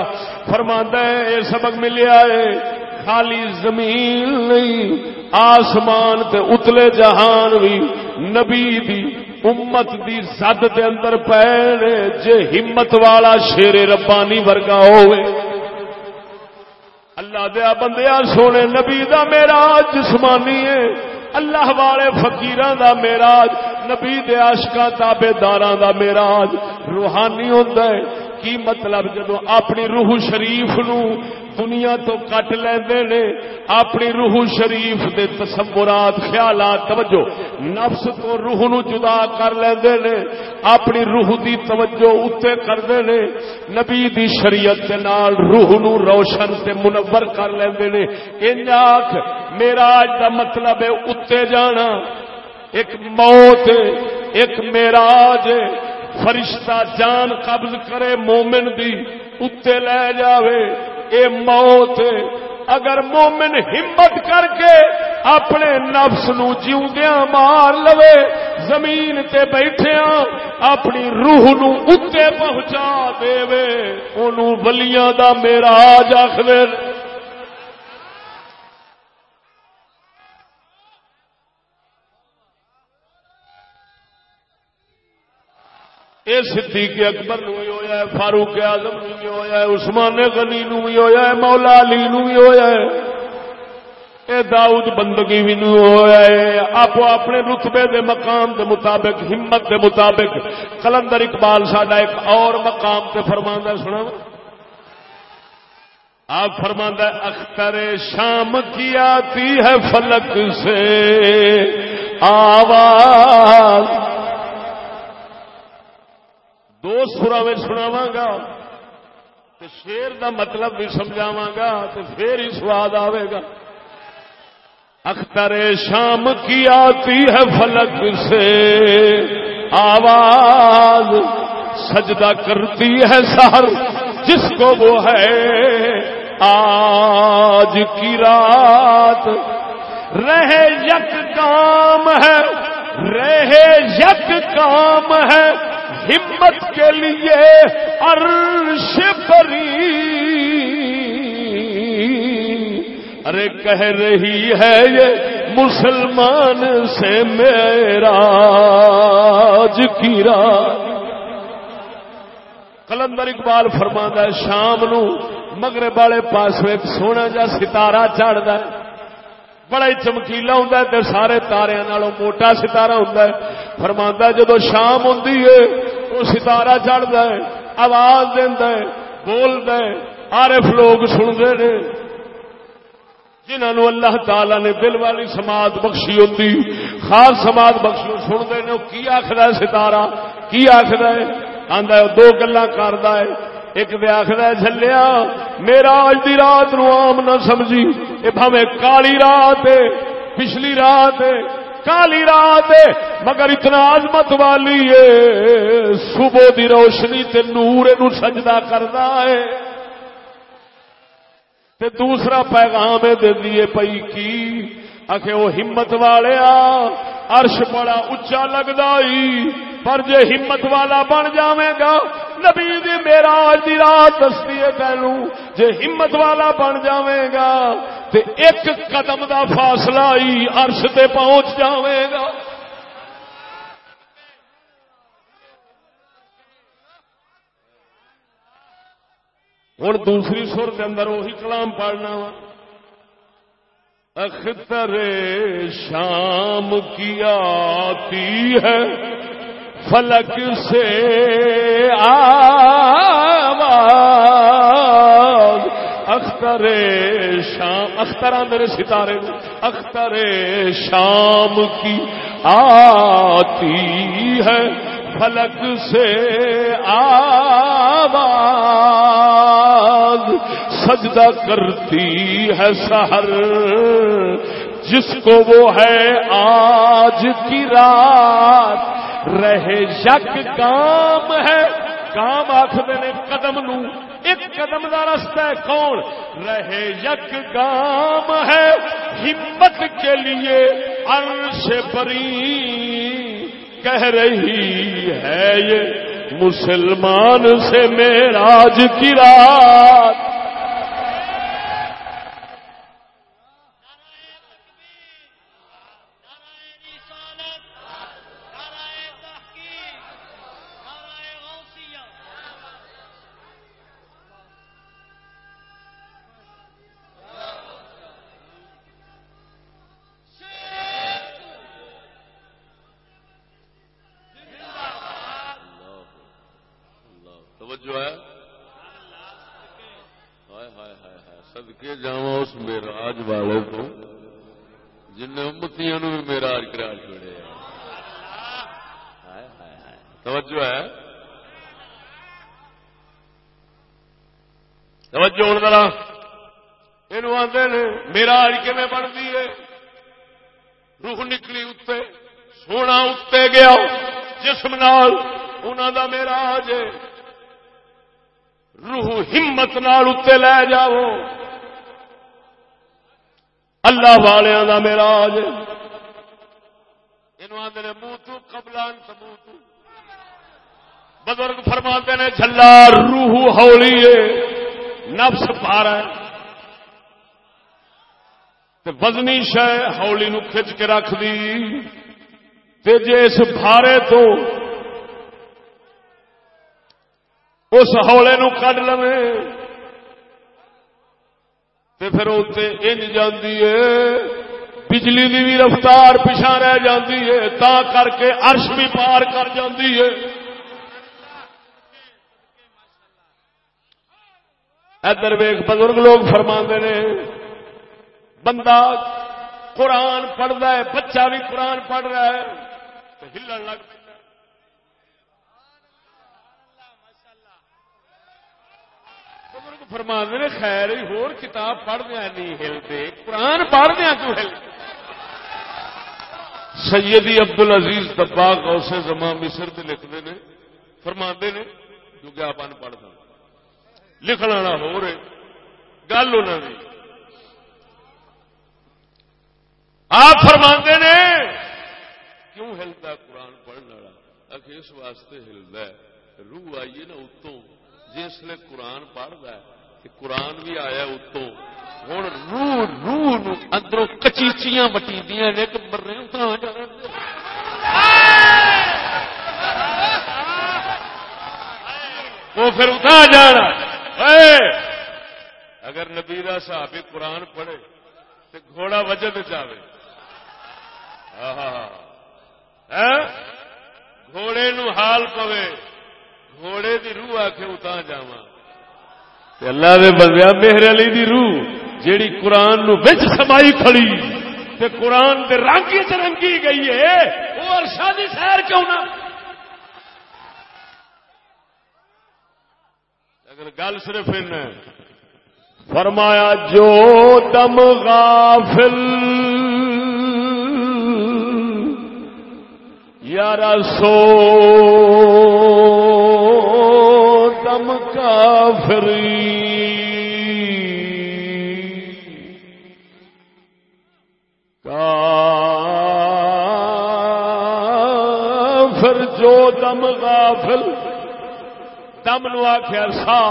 فرماندا ہے، یہ سبق ملیا ہے، خالی زمین نہیں، آسمان تے اتلے جہان بھی نبی دی امت دی زد دے اندر پے جے ہمت والا شیر ربانی ورگا ہوئے اللہ دیا بندیا سونے نبی دا میرا جسمانی ہے۔ اللہ والے فقیران دا میراج نبی دے عاشقاں تابعداراں دا میراج روحانی ہوندا ہے۔ کی مطلب جدو اپنی روح شریف نو دنیا تو کٹ لیندے نے، اپنی روح شریف دے تصورات، خیالات، توجہ، نفس تو روح نو جدا کر لیندے نے، اپنی روح دی توجہ اتے کردے نے، نبی دی شریعت دے نال روح نو روشن تے منور کر لیندے نے۔ انج آکھ معراج دا مطلب ہے اتے جانا، ایک موت ایک معراج فرشتہ جان قبض کرے مومن دی، اتے لے جاوے، اے موت، اگر مومن ہمت کر کے اپنے نفس نو جیوندیاں مار لوے، زمین تے بیٹھیاں، اپنی روح نو اتے پہنچا دے وے ولیاں دا میرا آج آخر یہ صدیق اکبر نو بھی ہویا ہے فاروق اعظم نو بھی ہویا ہے عثمان غنی نو بھی ہویا ہے مولا علی نو بھی ہویا ہے اے داؤد بندگی بھی نو ہویا ہے آپ اپنے رتبے دے مقام دے مطابق ہمت دے مطابق کلندر اقبال ساڈا ایک اور مقام تے فرماندا سنا آپ فرماندا اختر شام کی آتی ہے فلک سے آواز دو سورا میں سناوا گا شیر دا مطلب بھی سمجھاوا گا تو پھر ہی سواد آئے گا اختر شام کی آتی ہے فلک سے۔ آواز سجدہ کرتی ہے سہر جس کو وہ ہے۔ آج کی رات رہے یک کام ہے۔ رہے یک کام ہے۔ ہمت کے لیے عرش پری۔ ارے کہہ رہی ہے یہ مسلمان سے میرا کیرا کلندر اقبال فرما ہے، شام نو مگر والے پاس ایک سونا جا ستارہ چڑھتا ہے۔ بڑا ہی چمکیلا ہوں سارے تارے نالوں موٹا ستارہ ہوں فرما جدو شام ہوں وہ ستارہ چڑھتا ہے، آواز دینا ہے بولتا ہے۔ آرف لوگ سنتے ہیں جنہوں اللہ تعالی نے دل والی سماعت بخشی ہوتی خاص سماعت بخشی سنتے ہیں کی آخر ہے ستارہ؟ کی آخر ہے؟ آدھا دو گلا کرتا ہے۔ ایک دے آخر میرا اج دی رات نو آم نہ سمجھی۔ یہ بھاوے کالی رات ہے، پچھلی رات ہے، کالی رات ہے، مگر اتنا عظمت والی ہے۔ صبح دی روشنی تے نور نو سجدہ کردا ہے۔ تے دوسرا پیغام دے دیے پئی کی؟ آخے وہ ہمت والے عرش بڑا اچا لگتا پر جے ہمت والا بن جاوے گا، نبی دی میرا دی رات دستی ہے تینو جے ہمت والا بن جاوے گا، تے ایک قدم دا فاصلہ ہی عرش تے پہنچ جاوے گا۔ ہوں دوسری سر کے اندر وہی کلام پڑھنا وا۔ اختر شام کی آتی ہے، فلک سے آواز۔ اختر شام، اختر میرے ستارے اختر شام کی آتی ہے، فلک سے آواز۔ سجدہ کرتی ہے سہر جس کو وہ ہے آج کی رات۔ رہے یک کام ہے۔ کام آخر نے قدم نو ایک قدم کا رستہ ہے کون؟ رہے یک کام ہے۔ ہمت کے لیے عرش پری کہہ رہی ہے یہ مسلمان سے میراج کی رات توجہ ہے ہائے ہائے ہائے ہائے سدکے جا اس میراج والے کو جن امتیاں بھی میراج کرا چھوڑے ہائے ہائے ہائے توجہ ہے توجہ ہوں ذرا یہ آتے نے میراج کیون بنتی ہے؟ روح نکلی اتنے سونا اتنے گیا، جسم نال انہوں دا میراج ہے۔ روح ہمت نال اتنے لے جاؤ۔ اللہ والوں کا یہ آدھے منہ تو، قبلان منہ تو۔ بزرگ فرماتے نے جلا روح ہولی ہے، نفس پارا وزنی شہ ہولی نو کھچ کے رکھ دی۔ تے جے اس بھارے تو اس ہولے نو کڈ لو تو پھر اتنے انج جاندی ہے بجلی دی بھی رفتار پچھا رہ جاندی ہے تا کر کے عرش بھی پار کر جاندی ہے ادھر ویخ بزرگ لوگ فرما نے بندہ قرآن پڑھتا ہے، بچہ بھی قرآن پڑھ رہا ہے، تو ہلن لگ پہ۔ بزرگ فرما نے، خیر ہور کتاب پڑھ دیا نہیں ہلتے قرآن پڑھ دیا تو ہل سیدی ابد العزیز دباغ اسے زما مصر سے لکھتے ہیں فرما نے، جو کہ آپ پڑھ دیں لکھنا والا ہو رہے گل انہوں نے آپ فرما نے، کیوں ہلتا قرآن پڑھنے والا؟ اس واسطے ہلدا ہے۔ روح آئیے نا اتوں۔ جی جس نے قرآن پڑھتا ہے کہ قرآن بھی آیا اتوں۔ ہوں روح روح اندروں کچیچیاں وٹی دیا نے کہ مرنے وہ پھر اتنا جانا اگر نبیرا صاحب قرآن پڑھے تو گھوڑا وجد چاہے ہاں۔ ہاں۔ گھوڑے نو حال پوے۔ گھوڑے دی روح آ کے اتنا جا اللہ دے بندیا میرے علی دی روح جیڑی قرآن نو بچ سمائی کھڑی۔ تے قرآن دے رنگی چ رنگی گئی ہے۔ وہ ارشا دی سیر کیوں نہ؟ اگر گل صرف ان فرمایا، جو دم غافل یار سو دم کافری۔ کافر جو دم غافل، دم نو آخیا سا،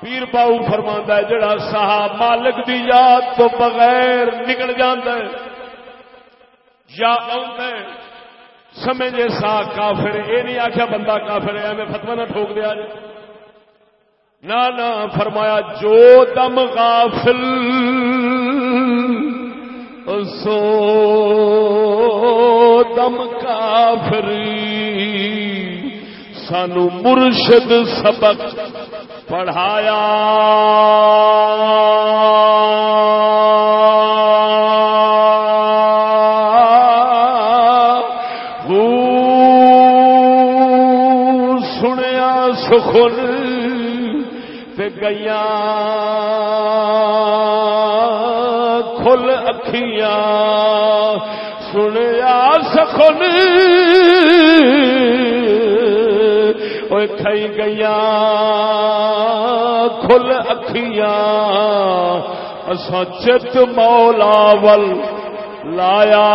پیر باؤ فرما ہے، جڑا سا مالک دی یاد تو بغیر نکل جانا یا سمجھے سا کافر یہ نہیں آخیا بندہ کافر ہے میں فتوا نہ ٹھوک دیا جی نہ نہ فرمایا، جو دم غافل سو دم کافری سانو مرشد سبق پڑھایا۔ سخن گیا کھل اکھیاں سنیا سخن کھائی گیا کھل اکھیاں اسا چت مولا ول لایا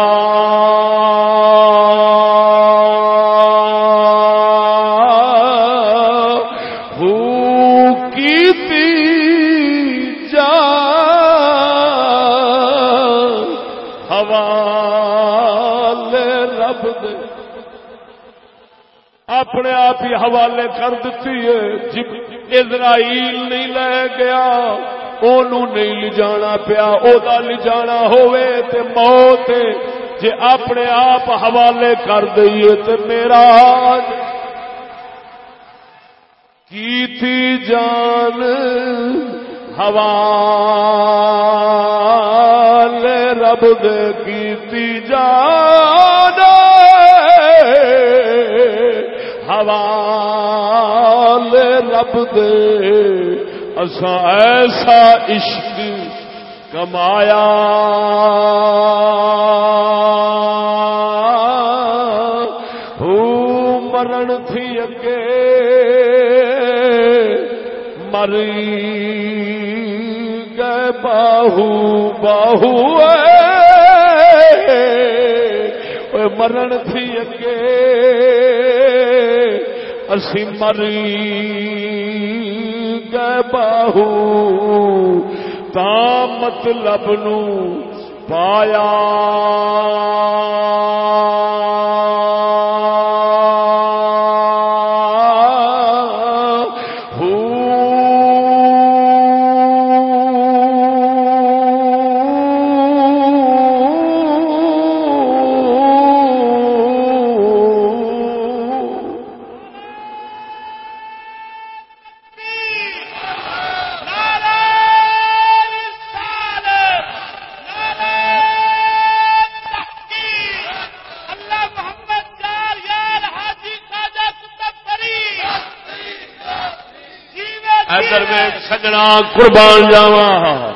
اپنے حوالے کر دیتی ہے۔ جب اسرائیل نہیں لے گیا نہیں لے جانا پیا لے جانا ہوئے تے موت جے اپنے آپ حوالے کر دئیے تے میرا کی تھی جان؟ حوالے رب دے کی جان؟ دے۔ اسا ایسا عشق کمایا۔ مرن تھی اگے۔ مری گئے باہو باہو مرن تھی اگے۔ اسی مری باہو تا مطلب نو پایا۔ قربان جاوا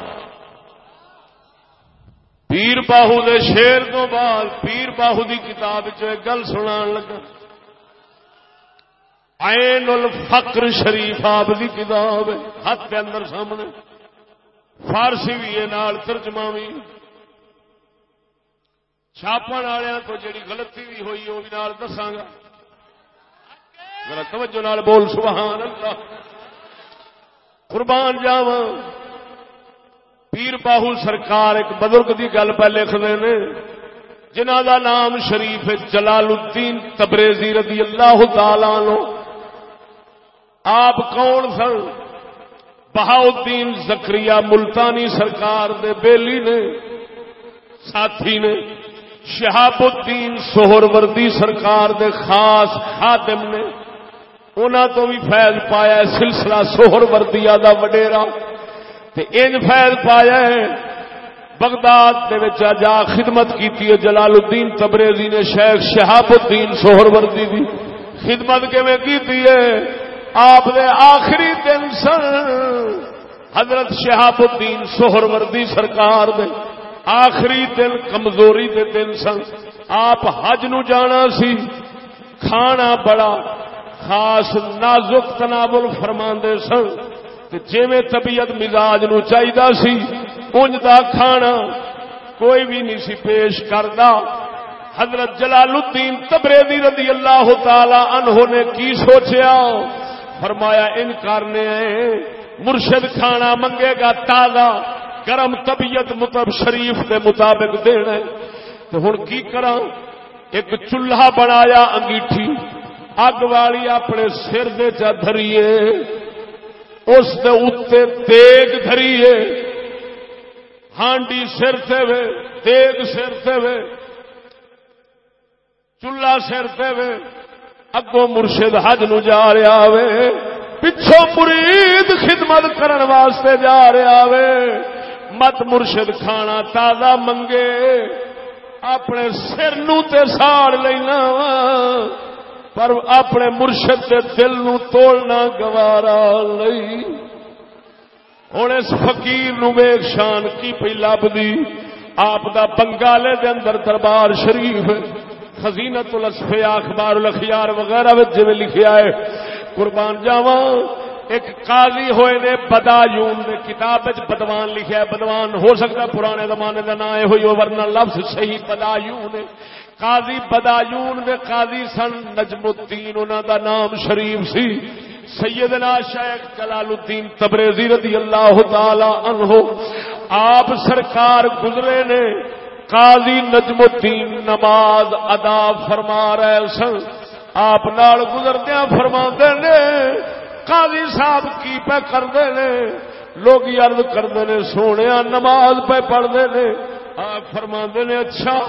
پیر باہو دے شیر تو بعد پیر باہو دی کتاب گل سنا لگا۔ این الفقر شریف آپ دی کتاب ہاتھ کے اندر سامنے۔ فارسی بھی ہے نال ترجمہ بھی۔ چھاپن والوں کو جڑی غلطی بھی ہوئی وہ بھی نال دساگا توجہ نال بول، سبحان اللہ۔ قربان جاوا پیر باہو سرکار ایک بزرگ کی گل پہ لکھتے ہیں جنہ دا نام شریف جلال الدین تبریزی رضی اللہ تعالی لو آپ کون سن؟ بہاؤدین زکری ملتانی سرکار دے بیلی نے۔ ساتھی نے۔ شہاب الدین سوہر وردی سرکار دے خاص خادم نے۔ انہوں تو بھی فیض پایا ہے، سلسلہ سوہر وردیا دا وڈیرا۔ تے ان فیض پایا ہے۔ بغداد دے وچ جا خدمت کیتی ہے جلال الدین تبریزی نے شیخ شہاب الدین سوہر وردی دی۔ خدمت کیویں کیتی ہے؟ آپ دے آخری دن سن۔ حضرت شہاب الدین سوہر وردی سرکار دے۔ آخری دن کمزوری دے دن سن۔ آپ حج نو جانا سی، کھانا بڑا۔ خاص نازک تنابل فرما سن جی طبیعت مزاج نو چاہیے سی انج دا کھانا کوئی بھی نہیں سی پیش کردا۔ حضرت جلال الدین تبریدی رضی اللہ تعالی عنہ نے کی سوچیا؟ فرمایا ان کرنے مرشد کھانا منگے گا تازہ، گرم طبیعت مطلب شریف کے مطابق دینا تو ہوں کی کرا ایک چولہا بنایا، انگیٹھی۔ اگ والی اپنے سر دے چا دھریے اس دے اتنے تیگ دھریے ہانڈی سر سے وے تیگ سر سے وے چلا سر سے وے اگوں مرشد حج نو جا رہا وے پچھوں مرید خدمت کرن واسطے جا رہا وے مت مرشد کھانا تازہ منگے اپنے سر نو تے ساڑ لینا وا پر اپنے مرشد کے دل نو توڑنا گوارا نہیں ہوں اس فقیر نو ویگ شان کی پی لبھی۔ آپ دا بنگالے دے اندر دربار شریف، خزینت الاسفے، اخبار الاخیار وغیرہ جی لکھیا ہے، قربان جاوا ایک قاضی ہوئے نے بدایون نے کتاب بدوان لکھیا ہے۔ بدوان ہو سکتا ہے پرانے زمانے کا نام یہ ہوئی ورنہ لفظ صحیح بدایون قاضی بدایون دے قاضی سن، نجم الدین انہوں دا نام شریف سی۔ سیدنا شیخ جلال الدین تبریزی رضی اللہ تعالی عنہ۔ آپ سرکار گزرے نے، قاضی نجم الدین نماز ادا فرما رہے سن۔ آپ نال گزردیا فرما نے، قاضی صاحب کی پہ کرتے نے۔ لوگ ارد کرتے نے سونے نماز پہ پڑھتے نے۔ آپ فرما نے اچھا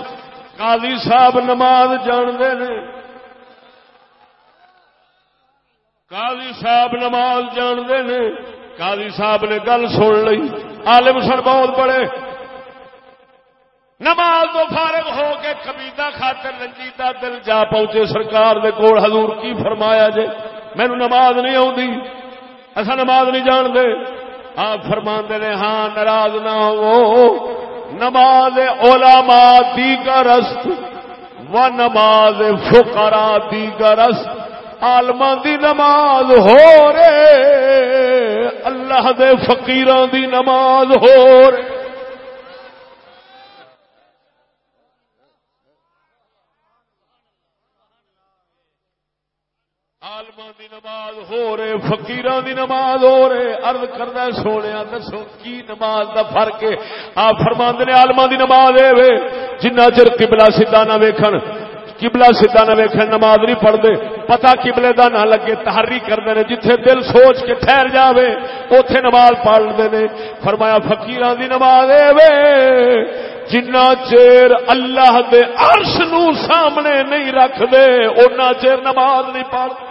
قاضی صاحب نماز جانتے نے قاضی صاحب نماز جانتے نے قاضی صاحب نے گل سن لی۔ عالم سن بہت بڑے نماز تو فارغ ہو کے کبیتا خاطر رنجیتا دل جا پہنچے۔ سرکار دے کول حضور کی فرمایا جے۔ مینو نماز نہیں آتی اصا نماز نہیں جانتے۔ آپ فرما نے ہاں ناراض نہ ہو نماز علماء دیگر است و نماز فقرا دیگر است۔ رست دی نماز ہو رے اللہ دے فقیران دی نماز ہو رے دی نماز ہو رہے فکیر دی نماز ہو رہے ارد کردہ سونے دسو کی نماز دا فرق ہے؟ آپ فرما نے آلما دی نماز ہے جنہ چر کبلا سیدا نہ ویکھن کبلا سیدا نہ ویکھن نماز نہیں پڑھتے پتا کبلے دا نہ لگے، تحری کرتے ہیں جتھے دل سوچ کے ٹھہر جاوے، اوتھے نماز پڑھتے ہیں فرمایا فکیر دی نماز ہے جنا چیر اللہ دے عرش نو سامنے نہیں رکھ دے اُنہ چیر نماز نہیں پڑھتے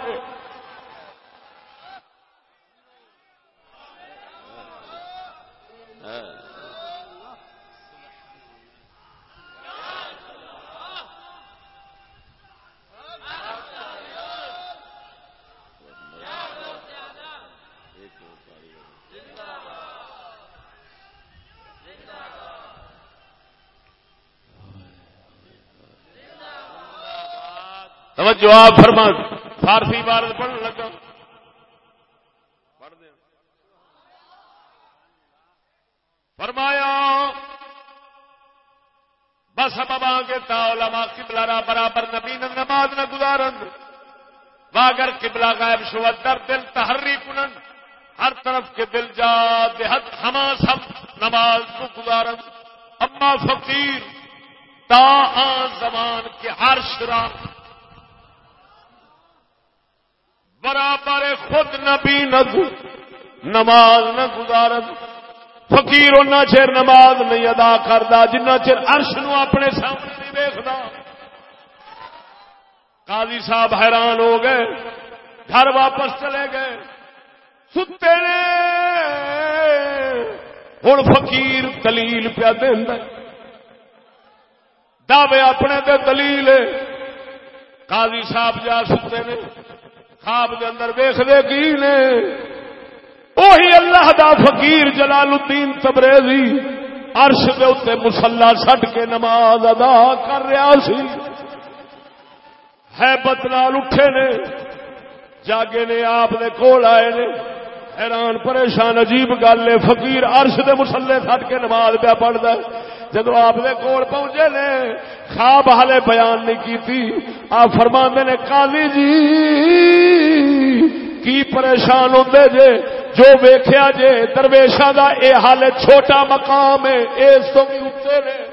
جواب فرما فارسی عبارت پڑھنے لگا۔ پڑھ دیں۔ فرمایا، بس بابا کے تاؤ کبلا برابر نبی نماز نہ گزارن۔ واگر کبلا غائب شو در دل تحری کنن۔ ہر طرف کے دل جا بےحد ہما سب نماز کو گزارن۔ اما فقیر، تا زمان کے ہر شرام برابر خود نبی نہ نماز نہ گزارت فقیر ان چر نماز نہیں ادا کرتا جنہ چر ارش نو اپنے سامنے نہیں دیکھتا قاضی صاحب حیران ہو گئے، گھر واپس چلے گئے. ستے نے ہوں فقیر دلیل پیا دعوے اپنے دے دلیل قاضی صاحب جا ستے نے خواب دے اندر ویخ دے کی نے؟ وہی اللہ دا فقیر جلال الدین تبریزی عرش دے اتنے مسلا سٹ کے نماز ادا کر رہا سی۔ ہے نال اٹھے نے، جاگے نے، آپ نے کول آئے نے۔ حیران، پریشان، عجیب گل ہے، فقیر عرش دے مسلے سٹ کے نماز پہ پڑھتا ہے۔ جدو آپ نے کول پہنچے نے، خواب ہالے بیان نہیں کی تھی آپ فرما نے، کالی جی کی پریشان ہوں جے؟ جو ویکھیا جے درویشا کا یہ حال چھوٹا مقام ہے اس تو بھی اتنے نے۔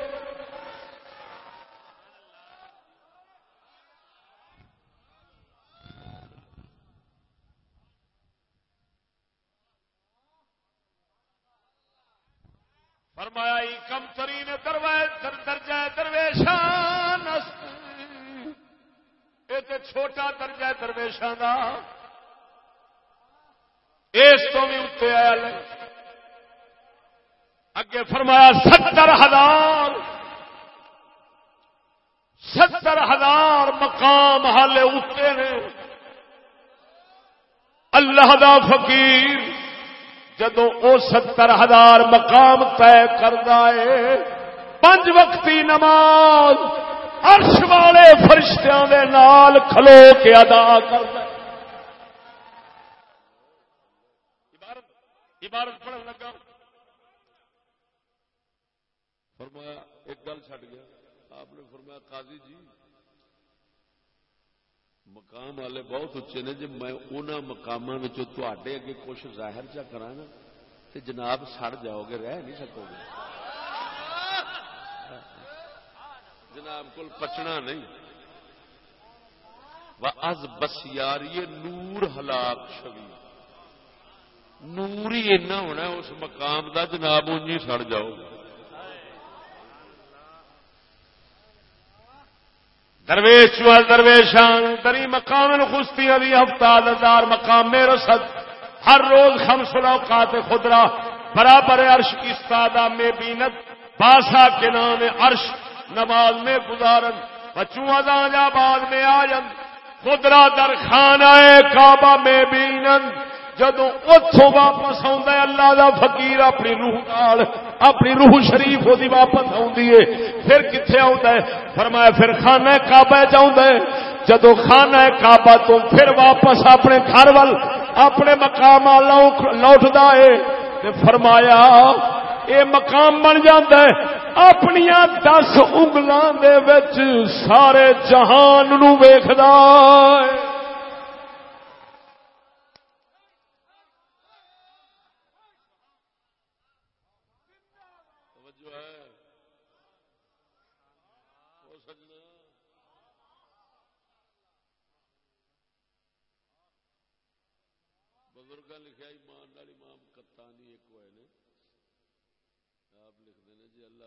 فرمایا کم ترین درجہ درویشان یہ چھوٹا درجہ درویشان کا اس تو بھی اتنے آیا اگے فرمایا، ستر ہزار ستر ہزار مقام ہالے اتنے نے۔ اللہ دا فقیر جدو او ستر ہزار مقام طے کرتا ہے، پنج وقتی نماز عرش والے فرشتیاں دے نال کھلو کے ادا کرتا عبارت پڑھن لگا۔ فرمایا، ایک گل چڈ گیا۔ آپ نے فرمایا، قاضی جی مقام والے بہت اچے نے جی میں انہوں مقام اگے کچھ ظاہر چا کرا نا تو جناب سڑ جاؤ گے رہ نہیں سکو گے جناب کو پچنا نہیں۔ و از بسیاری نور ہلاک شوی۔ نور ہی اینا ہونا اس مقام دا جناب انجی سڑ جاؤ۔ گے درویش وال درویشان تری مقام خستی علی ہفتہ دار مقام میں رسد ہر روز خمس الاوقات خدرا برابر عرش کی استادہ میں بینت باسا کے نام عرش، نماز میں گزارن بچوں ادان آباد میں آجن خدرا در خانہ کعبہ میں بینن جدو اتوں واپس آ اللہ دا فقیر اپنی روح نال، اپنی روح شریف وہ واپس آدھی ہے۔ پھر کتنے آتا ہے؟ فرمایا، پھر خانہ کعبہ چاہتا ہے۔ جدو خانہ کعبہ تو پھر واپس اپنے گھر وال اپنے مقام لوٹتا ہے۔ فرمایا، اے مقام بن جاتا ہے۔ اپنی دس انگلوں دے وچ سارے جہان نو ویخد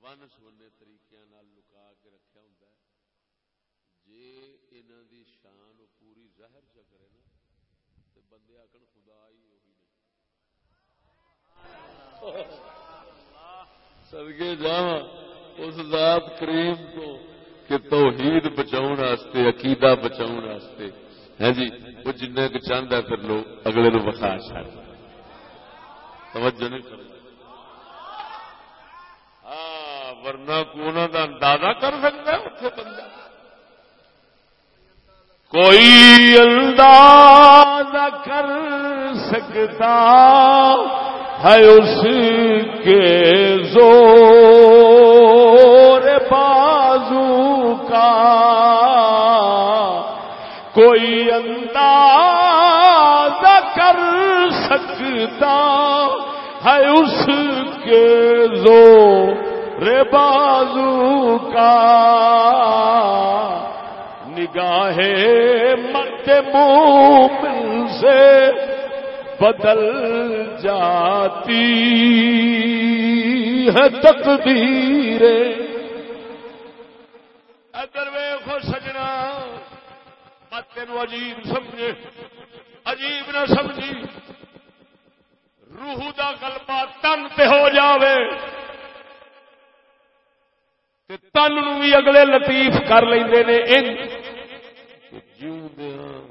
ون سونے طریقے لکا کے رکھا ہوں جی ان دی شان پوری ظاہر چ کرے نا تو بندے آکن خدا ہی وہی نے۔ سدگے جا، اس ذات کریم تو کہ توحید بچاؤ عقیدہ بچاؤ ہے ہاں جی؟ وہ جن چاہتا ہے پھر لوگ اگلے نو بخا چڑ توجہ نہیں کرتا ہاں، ورنہ کو انہوں اندازہ کر سکتا ہے اتنے بندہ۔ کوئی انداز کر سکتا ہے اس کے زور کوئی انداز کر سکتا ہے اس کے زور رے بازو کا نگاہ مرد مومن سے بدل جاتی ہے تقدیر ادر ویخو سجنا مت تین عجیب سمجھے، عجیب نہ سمجھی۔ روح دا گلبا تن تے ہو جاوے۔ تے تن نو بھی اگلے لطیف کر لیندے نے، ان۔ لیں ہاں،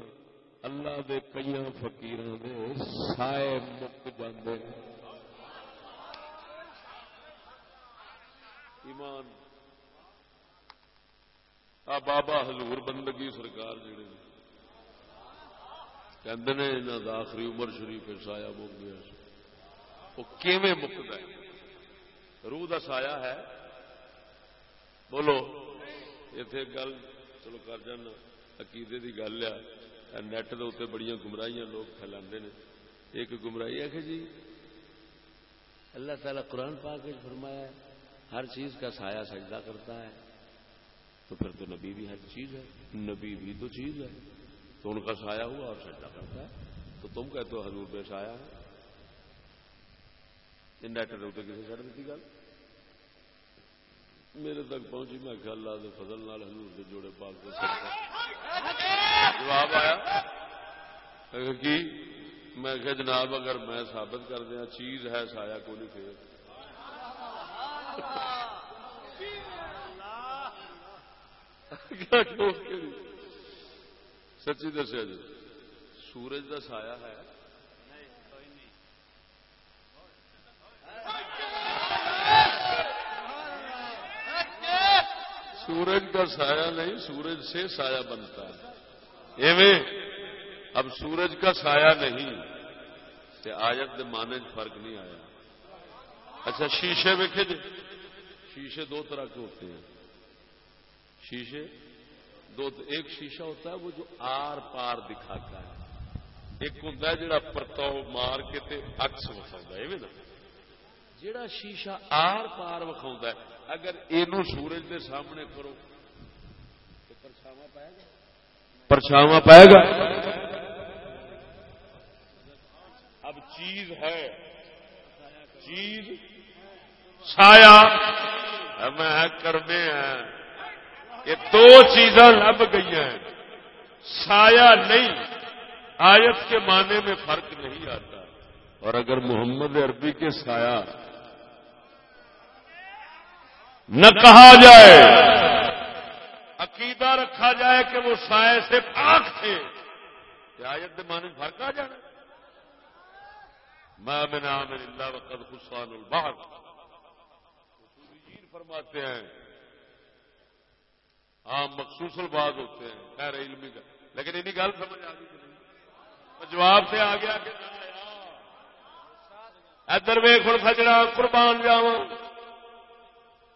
اللہ دے کئی فکیر سائے مک جاندے۔ ایمان۔ آ بابا حضور بندگی سرکار جڑے کہندے نے انہاں دا آخری عمر شریف سایہ مک گیا وہ کیویں مکدا ہے؟ روح دا سایہ ہے۔ بولو اتے گل، چلو کر جانا عقیدے کی گل ہے۔ نیٹ کے اتنے بڑی گمراہیاں لوگ پھیلا ایک گمراہی ہے کہ جی؟ اللہ تعالیٰ قرآن پاک فرمایا ہے، ہر چیز کا سایہ سجدہ کرتا ہے۔ تو پھر تو نبی بھی ہر چیز ہے۔ نبی بھی تو چیز ہے۔ تو ان کا سایہ ہوا اور سجدہ کرتا ہے۔ تو تم کہتے ہو حضور بے سایہ ہے۔ کے اتنے کسی چڑھ دیتی گل؟ میرے تک پہنچی میں کہ اللہ دے فضل نال حضور دے جوڑے پاک دے جواب آیا؟ کی؟ میں کہ جناب اگر میں ثابت کر دیا چیز ہے سایہ کو نہیں پھر سچی دسیا جی سورج کا سایہ ہے سورج کا سایہ نہیں سورج سے سایہ بنتا ہے ایویں اب سورج کا سایہ نہیں آیت مانے فرق نہیں آیا اچھا شیشے میں کھج شیشے دو طرح کے ہوتے ہیں شیشے دو ایک شیشہ ہوتا ہے وہ جو آر پار دکھاتا ہے۔ ایک ہوں جڑا پرتاؤ مار کے اکس وکھاؤں نا جڑا شیشہ آر پار وکھاؤں اگر یہ سورج کے سامنے کرو تو پرچھاوا پائے گا۔ پرچھاوا پائے گا۔ اب چیز ہے۔ چیز۔ سایا میں کرنے ہیں۔ یہ دو چیزاں لب گئی ہیں۔ سایا نہیں، آیت کے معنی میں فرق نہیں آتا۔ اور اگر محمد عربی کے سایہ نہ کہا جائے، عقیدہ رکھا جائے کہ وہ سائے سے پاک تھے آیت کے معنی میں فرق آ جانا۔ میں من عامر اللہ وقت خسان الباغ فرماتے ہیں ہاں مخصوص الباغ ہوتے ہیں، خیر، علمی کا لیکن انہیں گل سمجھ آ گئی جواب سے آ گیا کہ ادھر ویخ ہوں سجڑا قربان جاوا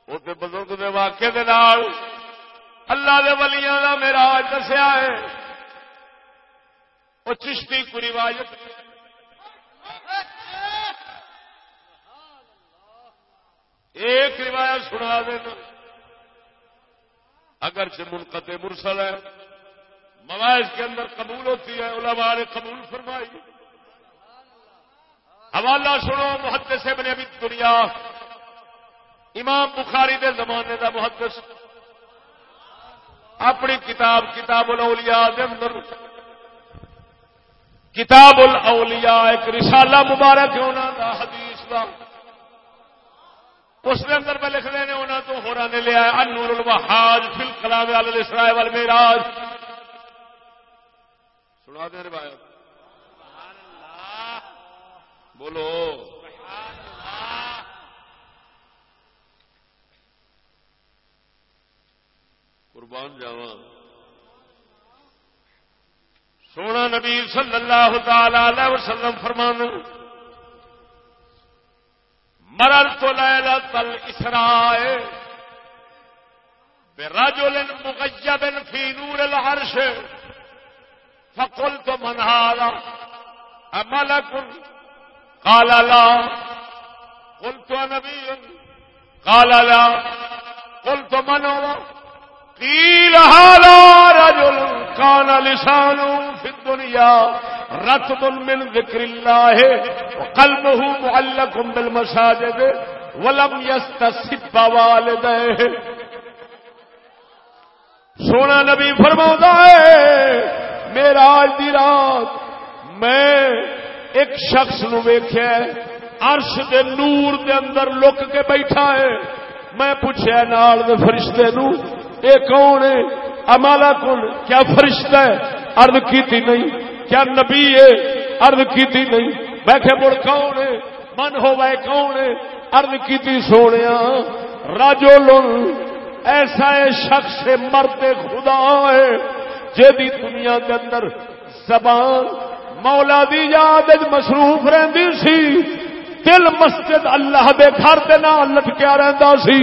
اتنے بزرگ کے واقعے کے نال اللہ دے ولیاں کا میرا دسیا ہے۔ وہ چشتی کو روایت ایک روایت سنا دینا۔ اگر سے منقطع مرسل ہے مواعظ کے اندر قبول ہوتی ہے، علماء نے قبول فرمائی۔ حوالہ سنو، محدث سے ابھی دنیا، امام بخاری دے زمانے دا محدث۔ اپنی کتاب کتاب الاولیاء دے اندر۔ کتاب الاولیاء ایک رسالہ مبارک ہونا دا، حدیث دا۔ اس کے اندر میں لکھ نے انہوں تو ہو نے لیا انور الوحاج فل کلام والے وال میراج سنا دیں روایت۔ بولو۔ قربان جاوا سونا نبی صلی اللہ تعالی علیہ وسلم فرمان مرل تو لیلا تل برجل مغیب فی نور العرش. فقلت من هذا؟ أملك؟ قال لا. قلت نبي؟ قال لا. قلت من هو؟ قيل هذا رجل كان لسانه في الدنيا. رتب من ذکر اللہ وقلبه معلق بالمساجد ولم يستسب والديه سونا نبی فرما ہے، میرا آج دی رات میں ایک شخص نو ویخیا عرش دے نور دے اندر لک کے بیٹھا ہے۔ میں پوچھا نال دے فرشتے نو، اے کون ہے؟ امالا کون؟ کیا فرشتہ ہے؟ ارد کیتی نہیں۔ کیا نبی ہے؟ ارد کی نہیں۔ میں کہ مڑ کون ہے؟ من ہو وہ کون ہے؟ ارد کی سونے راجو لن، ایسا ہے شخص مرد خدا ہے جی دنیا کے اندر زبان مولا دی یاد مصروف رہندی سی۔ دل مسجد اللہ دے گھر دے نال لٹکیا رہندا سی۔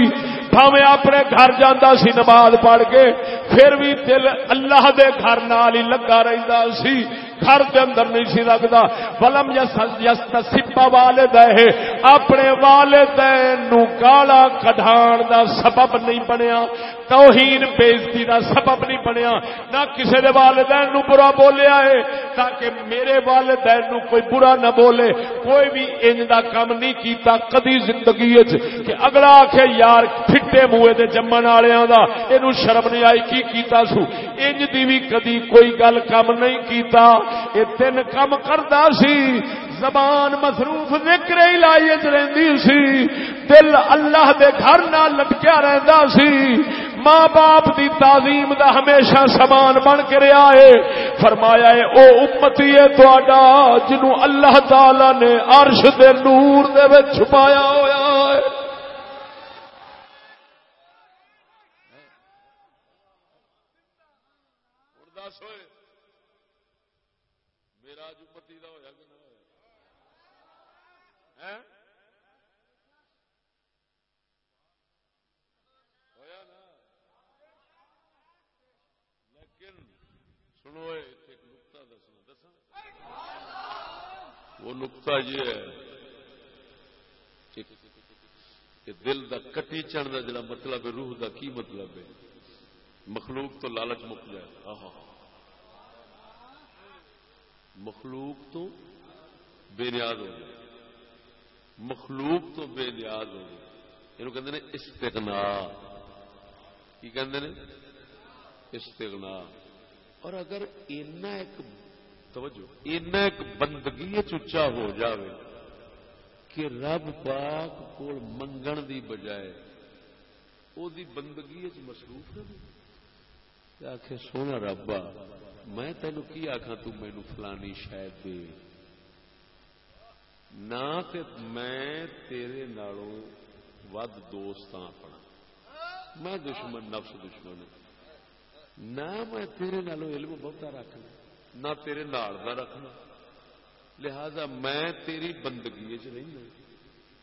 بھاویں اپنے گھر جانا سی نماز پڑھ کے، پھر بھی دل اللہ دے گھر نال ہی لگا رہتا سی۔ گھر دے اندر نہیں سی لگتا بلم یس سپا والدے اپنے والدین نو گالا کڈان دا سبب نہیں بنیا۔ توہین بےزتی دا سبب نہیں بنیا۔ نہ کسی دے والدین نو برا بولیا ہے تاکہ میرے والدین نو کوئی برا نہ بولے۔ کوئی بھی انج دا کام نہیں کیتا کدی زندگی کہ اگلا آخے یار، پھٹے موئے دے جمن والوں دا یہ شرم نہیں آئی، کی کیتا سو؟ انج دی بھی کدی کوئی گل کم نہیں کیتا۔ یہ تین کم کرتا سی۔ زبان مصروف ذکر الہیت رہندی سی۔ دل اللہ دے گھر نہ لٹکیا رہندا سی۔ ماں باپ دی تعظیم دا ہمیشہ سامان بن کے رہا ہے۔ فرمایا ہے، او امتی ہے تہاڈا جنوں اللہ تعالی نے عرش دے نور دے وچ چھپایا ہویا ہے۔ وہ نقطہ یہ ہے کہ دل دا کٹیچن دا جڑا مطلب ہے، روح دا کی مطلب ہے؟ مخلوق تو لالچ مک جائے۔ آہا مخلوق تو بے نیاز ہو جائے۔ مخلوق تو بے نیاز ہو جائے۔ یہ کہ استغنا۔ کی کہ استغنا۔ اور اگر اینا ایک توجہ۔ ایک بندگی چچا ہو جاوے کہ رب پاک کو منگن دی بجائے او دی بندگی مصروف ہے۔ آخ سونا ربا، میں تینوں کی آخا تینو فلانی شاید دے؟ نہ میں تیرے نالوں ود دوست ہاں اپنا میں دشمن، نفس دشمن نہ میں تیرے نالوں علم بہتا رکھنا۔ نہ تیرے نال دا رکھنا۔ لہذا میں تیری بندگی چ نہیں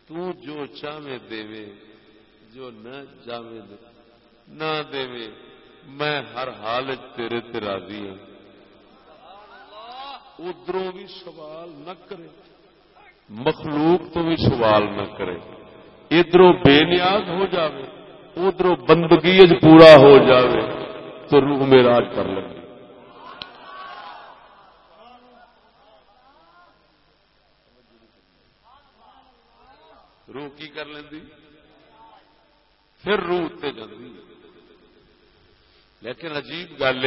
تو جو چاہے دے جو نہ چاہے نہ دے میں ہر حال تیرے تے راضی ہوں ادھروں بھی سوال نہ کرے، مخلوق تو بھی سوال نہ کرے۔ ادھر بے نیاز ہو جاوے ادھر بندگی پورا ہو جاوے، تو روح میراج کر لگے۔ روح کی کر لینی پھر روح اتنے جی لیکن عجیب گل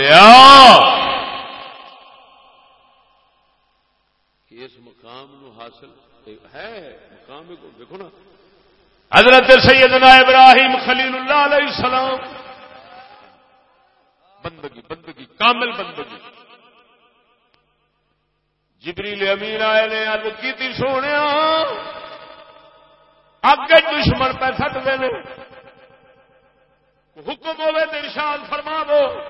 کہ اس مقام نو حاصل ہے مقام دیکھو نا۔ حضرت سیدنا ابراہیم خلیل اللہ علیہ السلام۔ بندگی بندگی، کامل بندگی۔ جبریل امین آئے نے ارد کی سونے اگے دشمن پہ سٹ دے حکم ہوے تو ارشاد فرما دو۔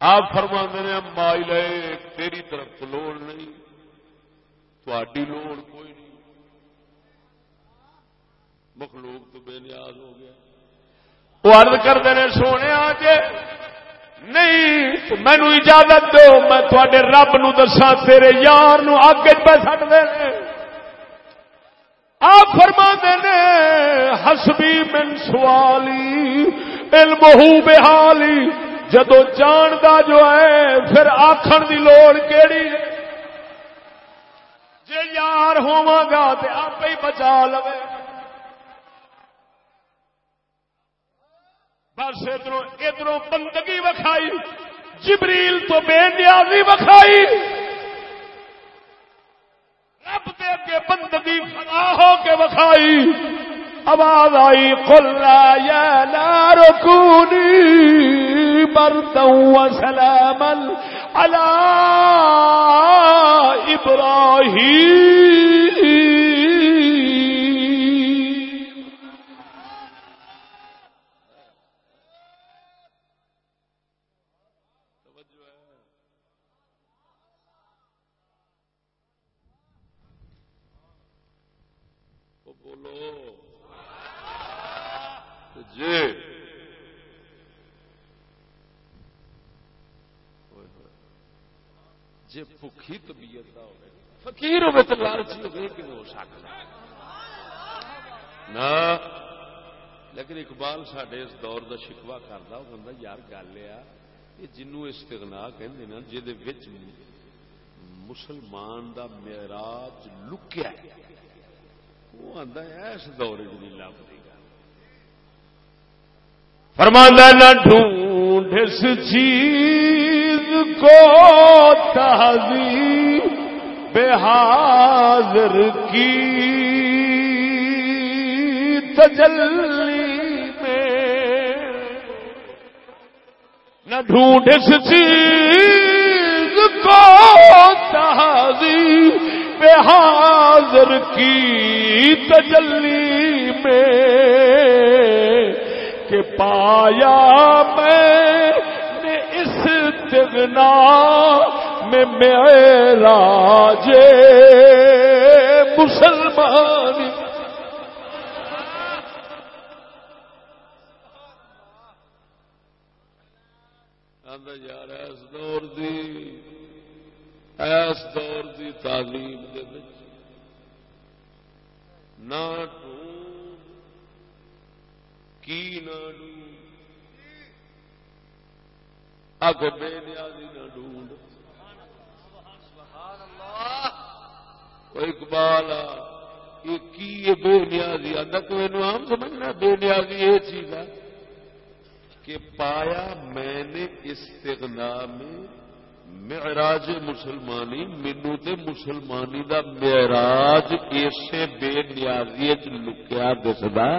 آپ فرما نے مائی لے تیری طرف لوڑ نہیں تھی لوڑ کوئی نہیں۔ مخلوق تو بے نیاز ہو گیا۔ وہ ارد کرتے ہیں، سونے آج نہیں مینو اجازت دو، میں تھوڑے رب نو دسا تیرے یار نو آگے پہ سٹ دے آپ فرما نے ہسبی من سوالی، علم بحالی۔ جدو جاندا جو ہے، پھر آخر دی لوڑ کیڑی جے یار ہوا گا تو آپ ہی بچا لو بس ادھر ادھر بندگی وکھائی، جبریل تو بے نیازی وکھائی۔ اگے کے بندگی فنا ہو کے وکھائی آواز آئی کلا یا نار کونی برتوں سلامل اللہ ابراہیم۔ جی۔ جی بھوکی طبیعت کا ہوگی فقیر ہوگی تو لالچی ہوگی کہ ہو سکتا نہ۔ لیکن اقبال سڈے اس دور کا شکوا کرتا وہ کہتا یار گل یہ جنوں استغنا کہ جہد مسلمان دا معراج لکیا وہ آتا ہے اس دور چ نہیں لبھی فرماندہ نہ ڈھونڈ اس چیز کو تہذیب بحاضر کی۔ تجلی میں نہ ڈھونڈ اس چیز کو تہذیب بحاضر کی۔ تجلی میں کہ پایا میں نے اس تگنا میں میرا جے مسلمان۔ یار ایس دور دی ایس دور دی تعلیم دے نہ ڈھونڈ کی نہ ڈھونڈ اگ بے نیازی نہ ڈھونڈ اقبال یہ کی بے نیازی آتا تو یہ عام سمجھنا بے نیازی یہ چیز ہے کہ پایا میں نے استغنا میں معراج مسلمانی مینو تے مسلمانی دا معراج اسے بے نیازی چ لکیا دسدا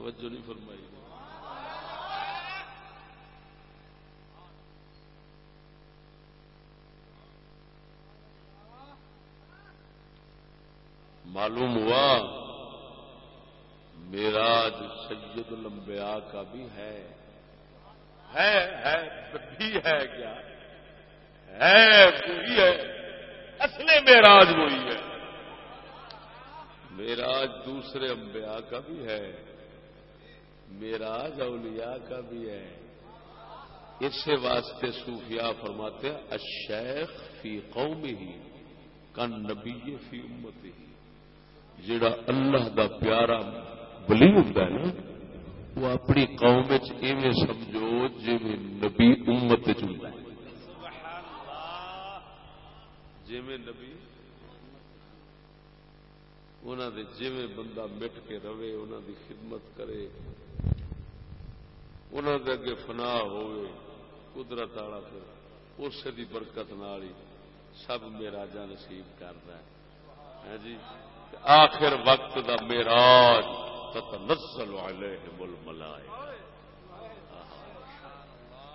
توجہ نہیں فرمائی۔ معلوم ہوا، میراج سید الانبیاء کا بھی ہے۔ ہے ہے، بھی ہے کیا؟ ہے وہی ہے۔ اصل میراج وہی ہے۔ میراج دوسرے انبیاء کا بھی ہے۔ میراج اولیاء کا بھی ہے۔ اس واسطے صوفیاء فرماتے ہیں، الشیخ فی قوم ہی کن نبی فی امت ہی جڑا اللہ دا پیارا بلی ہوں نا، وہ اپنی قوم ایویں سمجھو جی نبی امت ہوں جی نبی انہوں دے جی بندہ مٹ کے رہے انہوں دی خدمت کرے۔ انہوں دے اگے فنا ہوئے، قدرت والا پھر اس دی برکت نال ہی سب میراجا نصیب کرتا ہے۔ ہاں جی؟ آخر وقت دا میراج تتنزل علیہم الملائکہ۔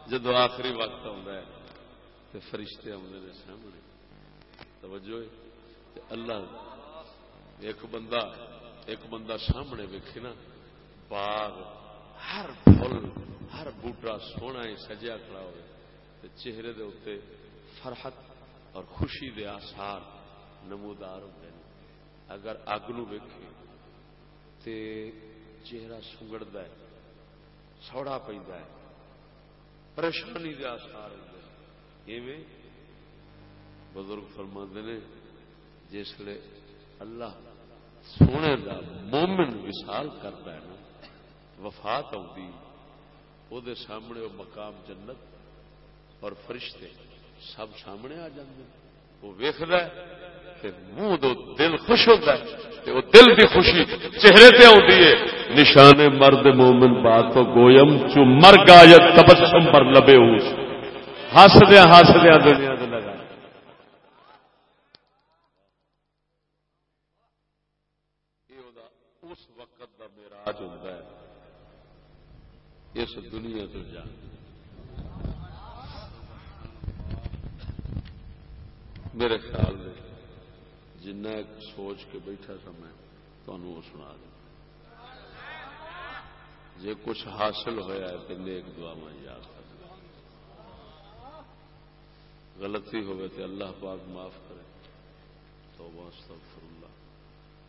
جدو آخری وقت آتا ہے تو فرشتے آتے ہیں سامنے۔ توجہ اللہ ایک بندہ ایک بندہ سامنے ویکھے نا، باغ ہر پھل، ہر بوٹا سونا ہی سجیا کھڑا ہوئے۔ چہرے دے اتنے فرحت اور خوشی دے آسار نمودار ہوتے ہیں اگر اگ نو ویکھے تے چہرہ سنگڑتا ہے، سوڑا پہ پریشانی کے آسار ہوتے ہیں بزرگ فرما نے جسے اللہ سونے دا مومن وسال کرتا ہے نا وفات آتی وہ سامنے وہ مقام جنت اور فرشتے سب سامنے آ جاتے وہ ویخد منہ دو دل خوش ہوتا ہے وہ دل کی خوشی چہرے پہ آتی ہے۔ نشان مرد مومن بات تو گویم چو مر گا یا تبسم پر لبے اس ہس دیا ہس دیا دنیا لگا اس وقت کا میراج ہوتا ہے۔ اس دنیا تو جا۔ میرے خیال میں جنا سوچ کے بیٹھا سا میں تمہیں وہ سنا دوں۔ جی کچھ حاصل ہوا ہے تو نیک دعا میں یاد کر غلطی ہوئے تو اللہ پاک معاف کرے۔ تو استغفر اللہ۔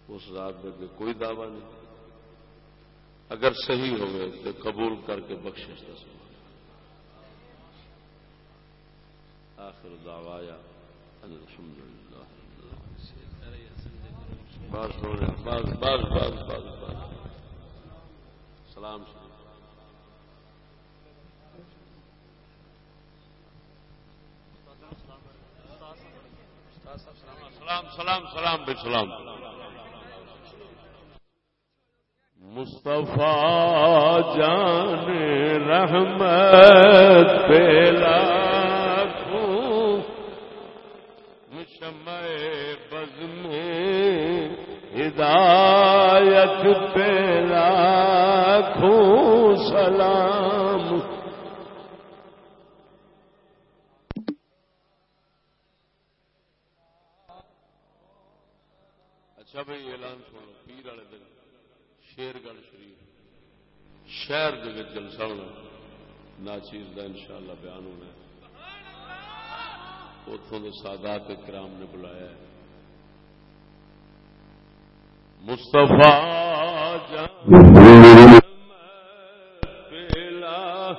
اس رات میں کوئی دعوی نہیں۔ اگر صحیح ہوئے تو قبول کر کے بخشش دس آخر دعوایا الحمد للہ بس سلام سلام سلام سلام۔ بے سلام۔ مصطفیٰ جان رحمت پیلا شمع بز میں ہدایت پیلا خوں سلام اچھا بھائی اعلان سنو پیر والے دن شیر گڑھ شریف، شہر جلسہ ہونا، ناچیز کا ان شاء اللہ بیان ہونا اتوں کے سادات کرام نے بلایا ہے۔ مستفا پیلا،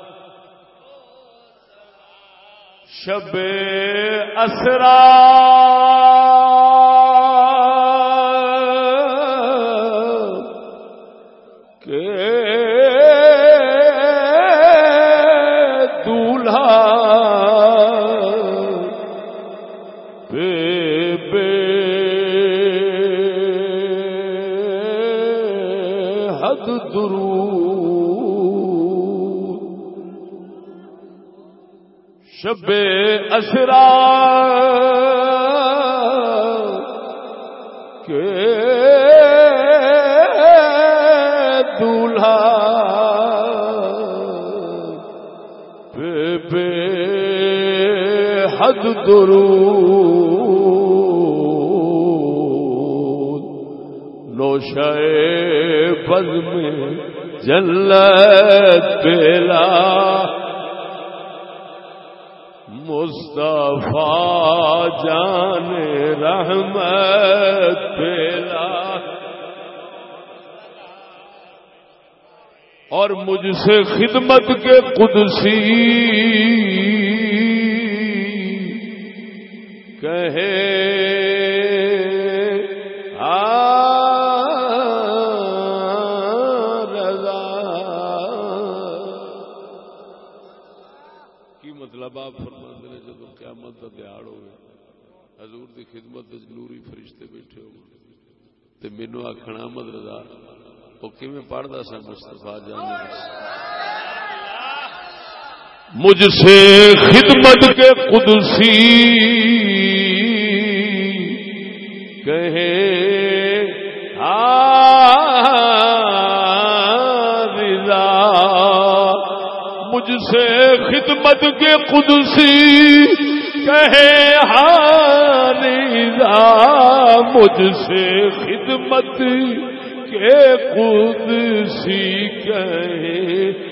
شب اسرا۔ شب اسرا کے دولہا بے حد درو نوشائے بز میں جلت پیلا مصطفیٰ جان رحمت پھیلا۔ اور مجھ سے خدمت کے قدسی مینو آخنا احمد رضا وہ کیون پڑھتا سا مستفا جان؟ مجھ سے خدمت کے قدسی کہے رضا، مجھ سے خدمت کے قدسی کہے رضا مجھ سے خدمت کے خود قدسی کہے۔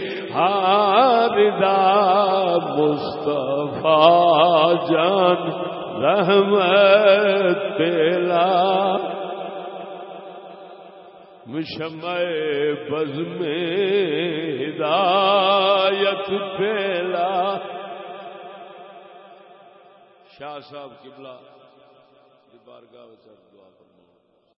رضا مصطفیٰ جان، رحمت پیلا مشمع بز میں ہدایت پھیلا۔ شاہ صاحب قبلہ۔ بارگاہ وچ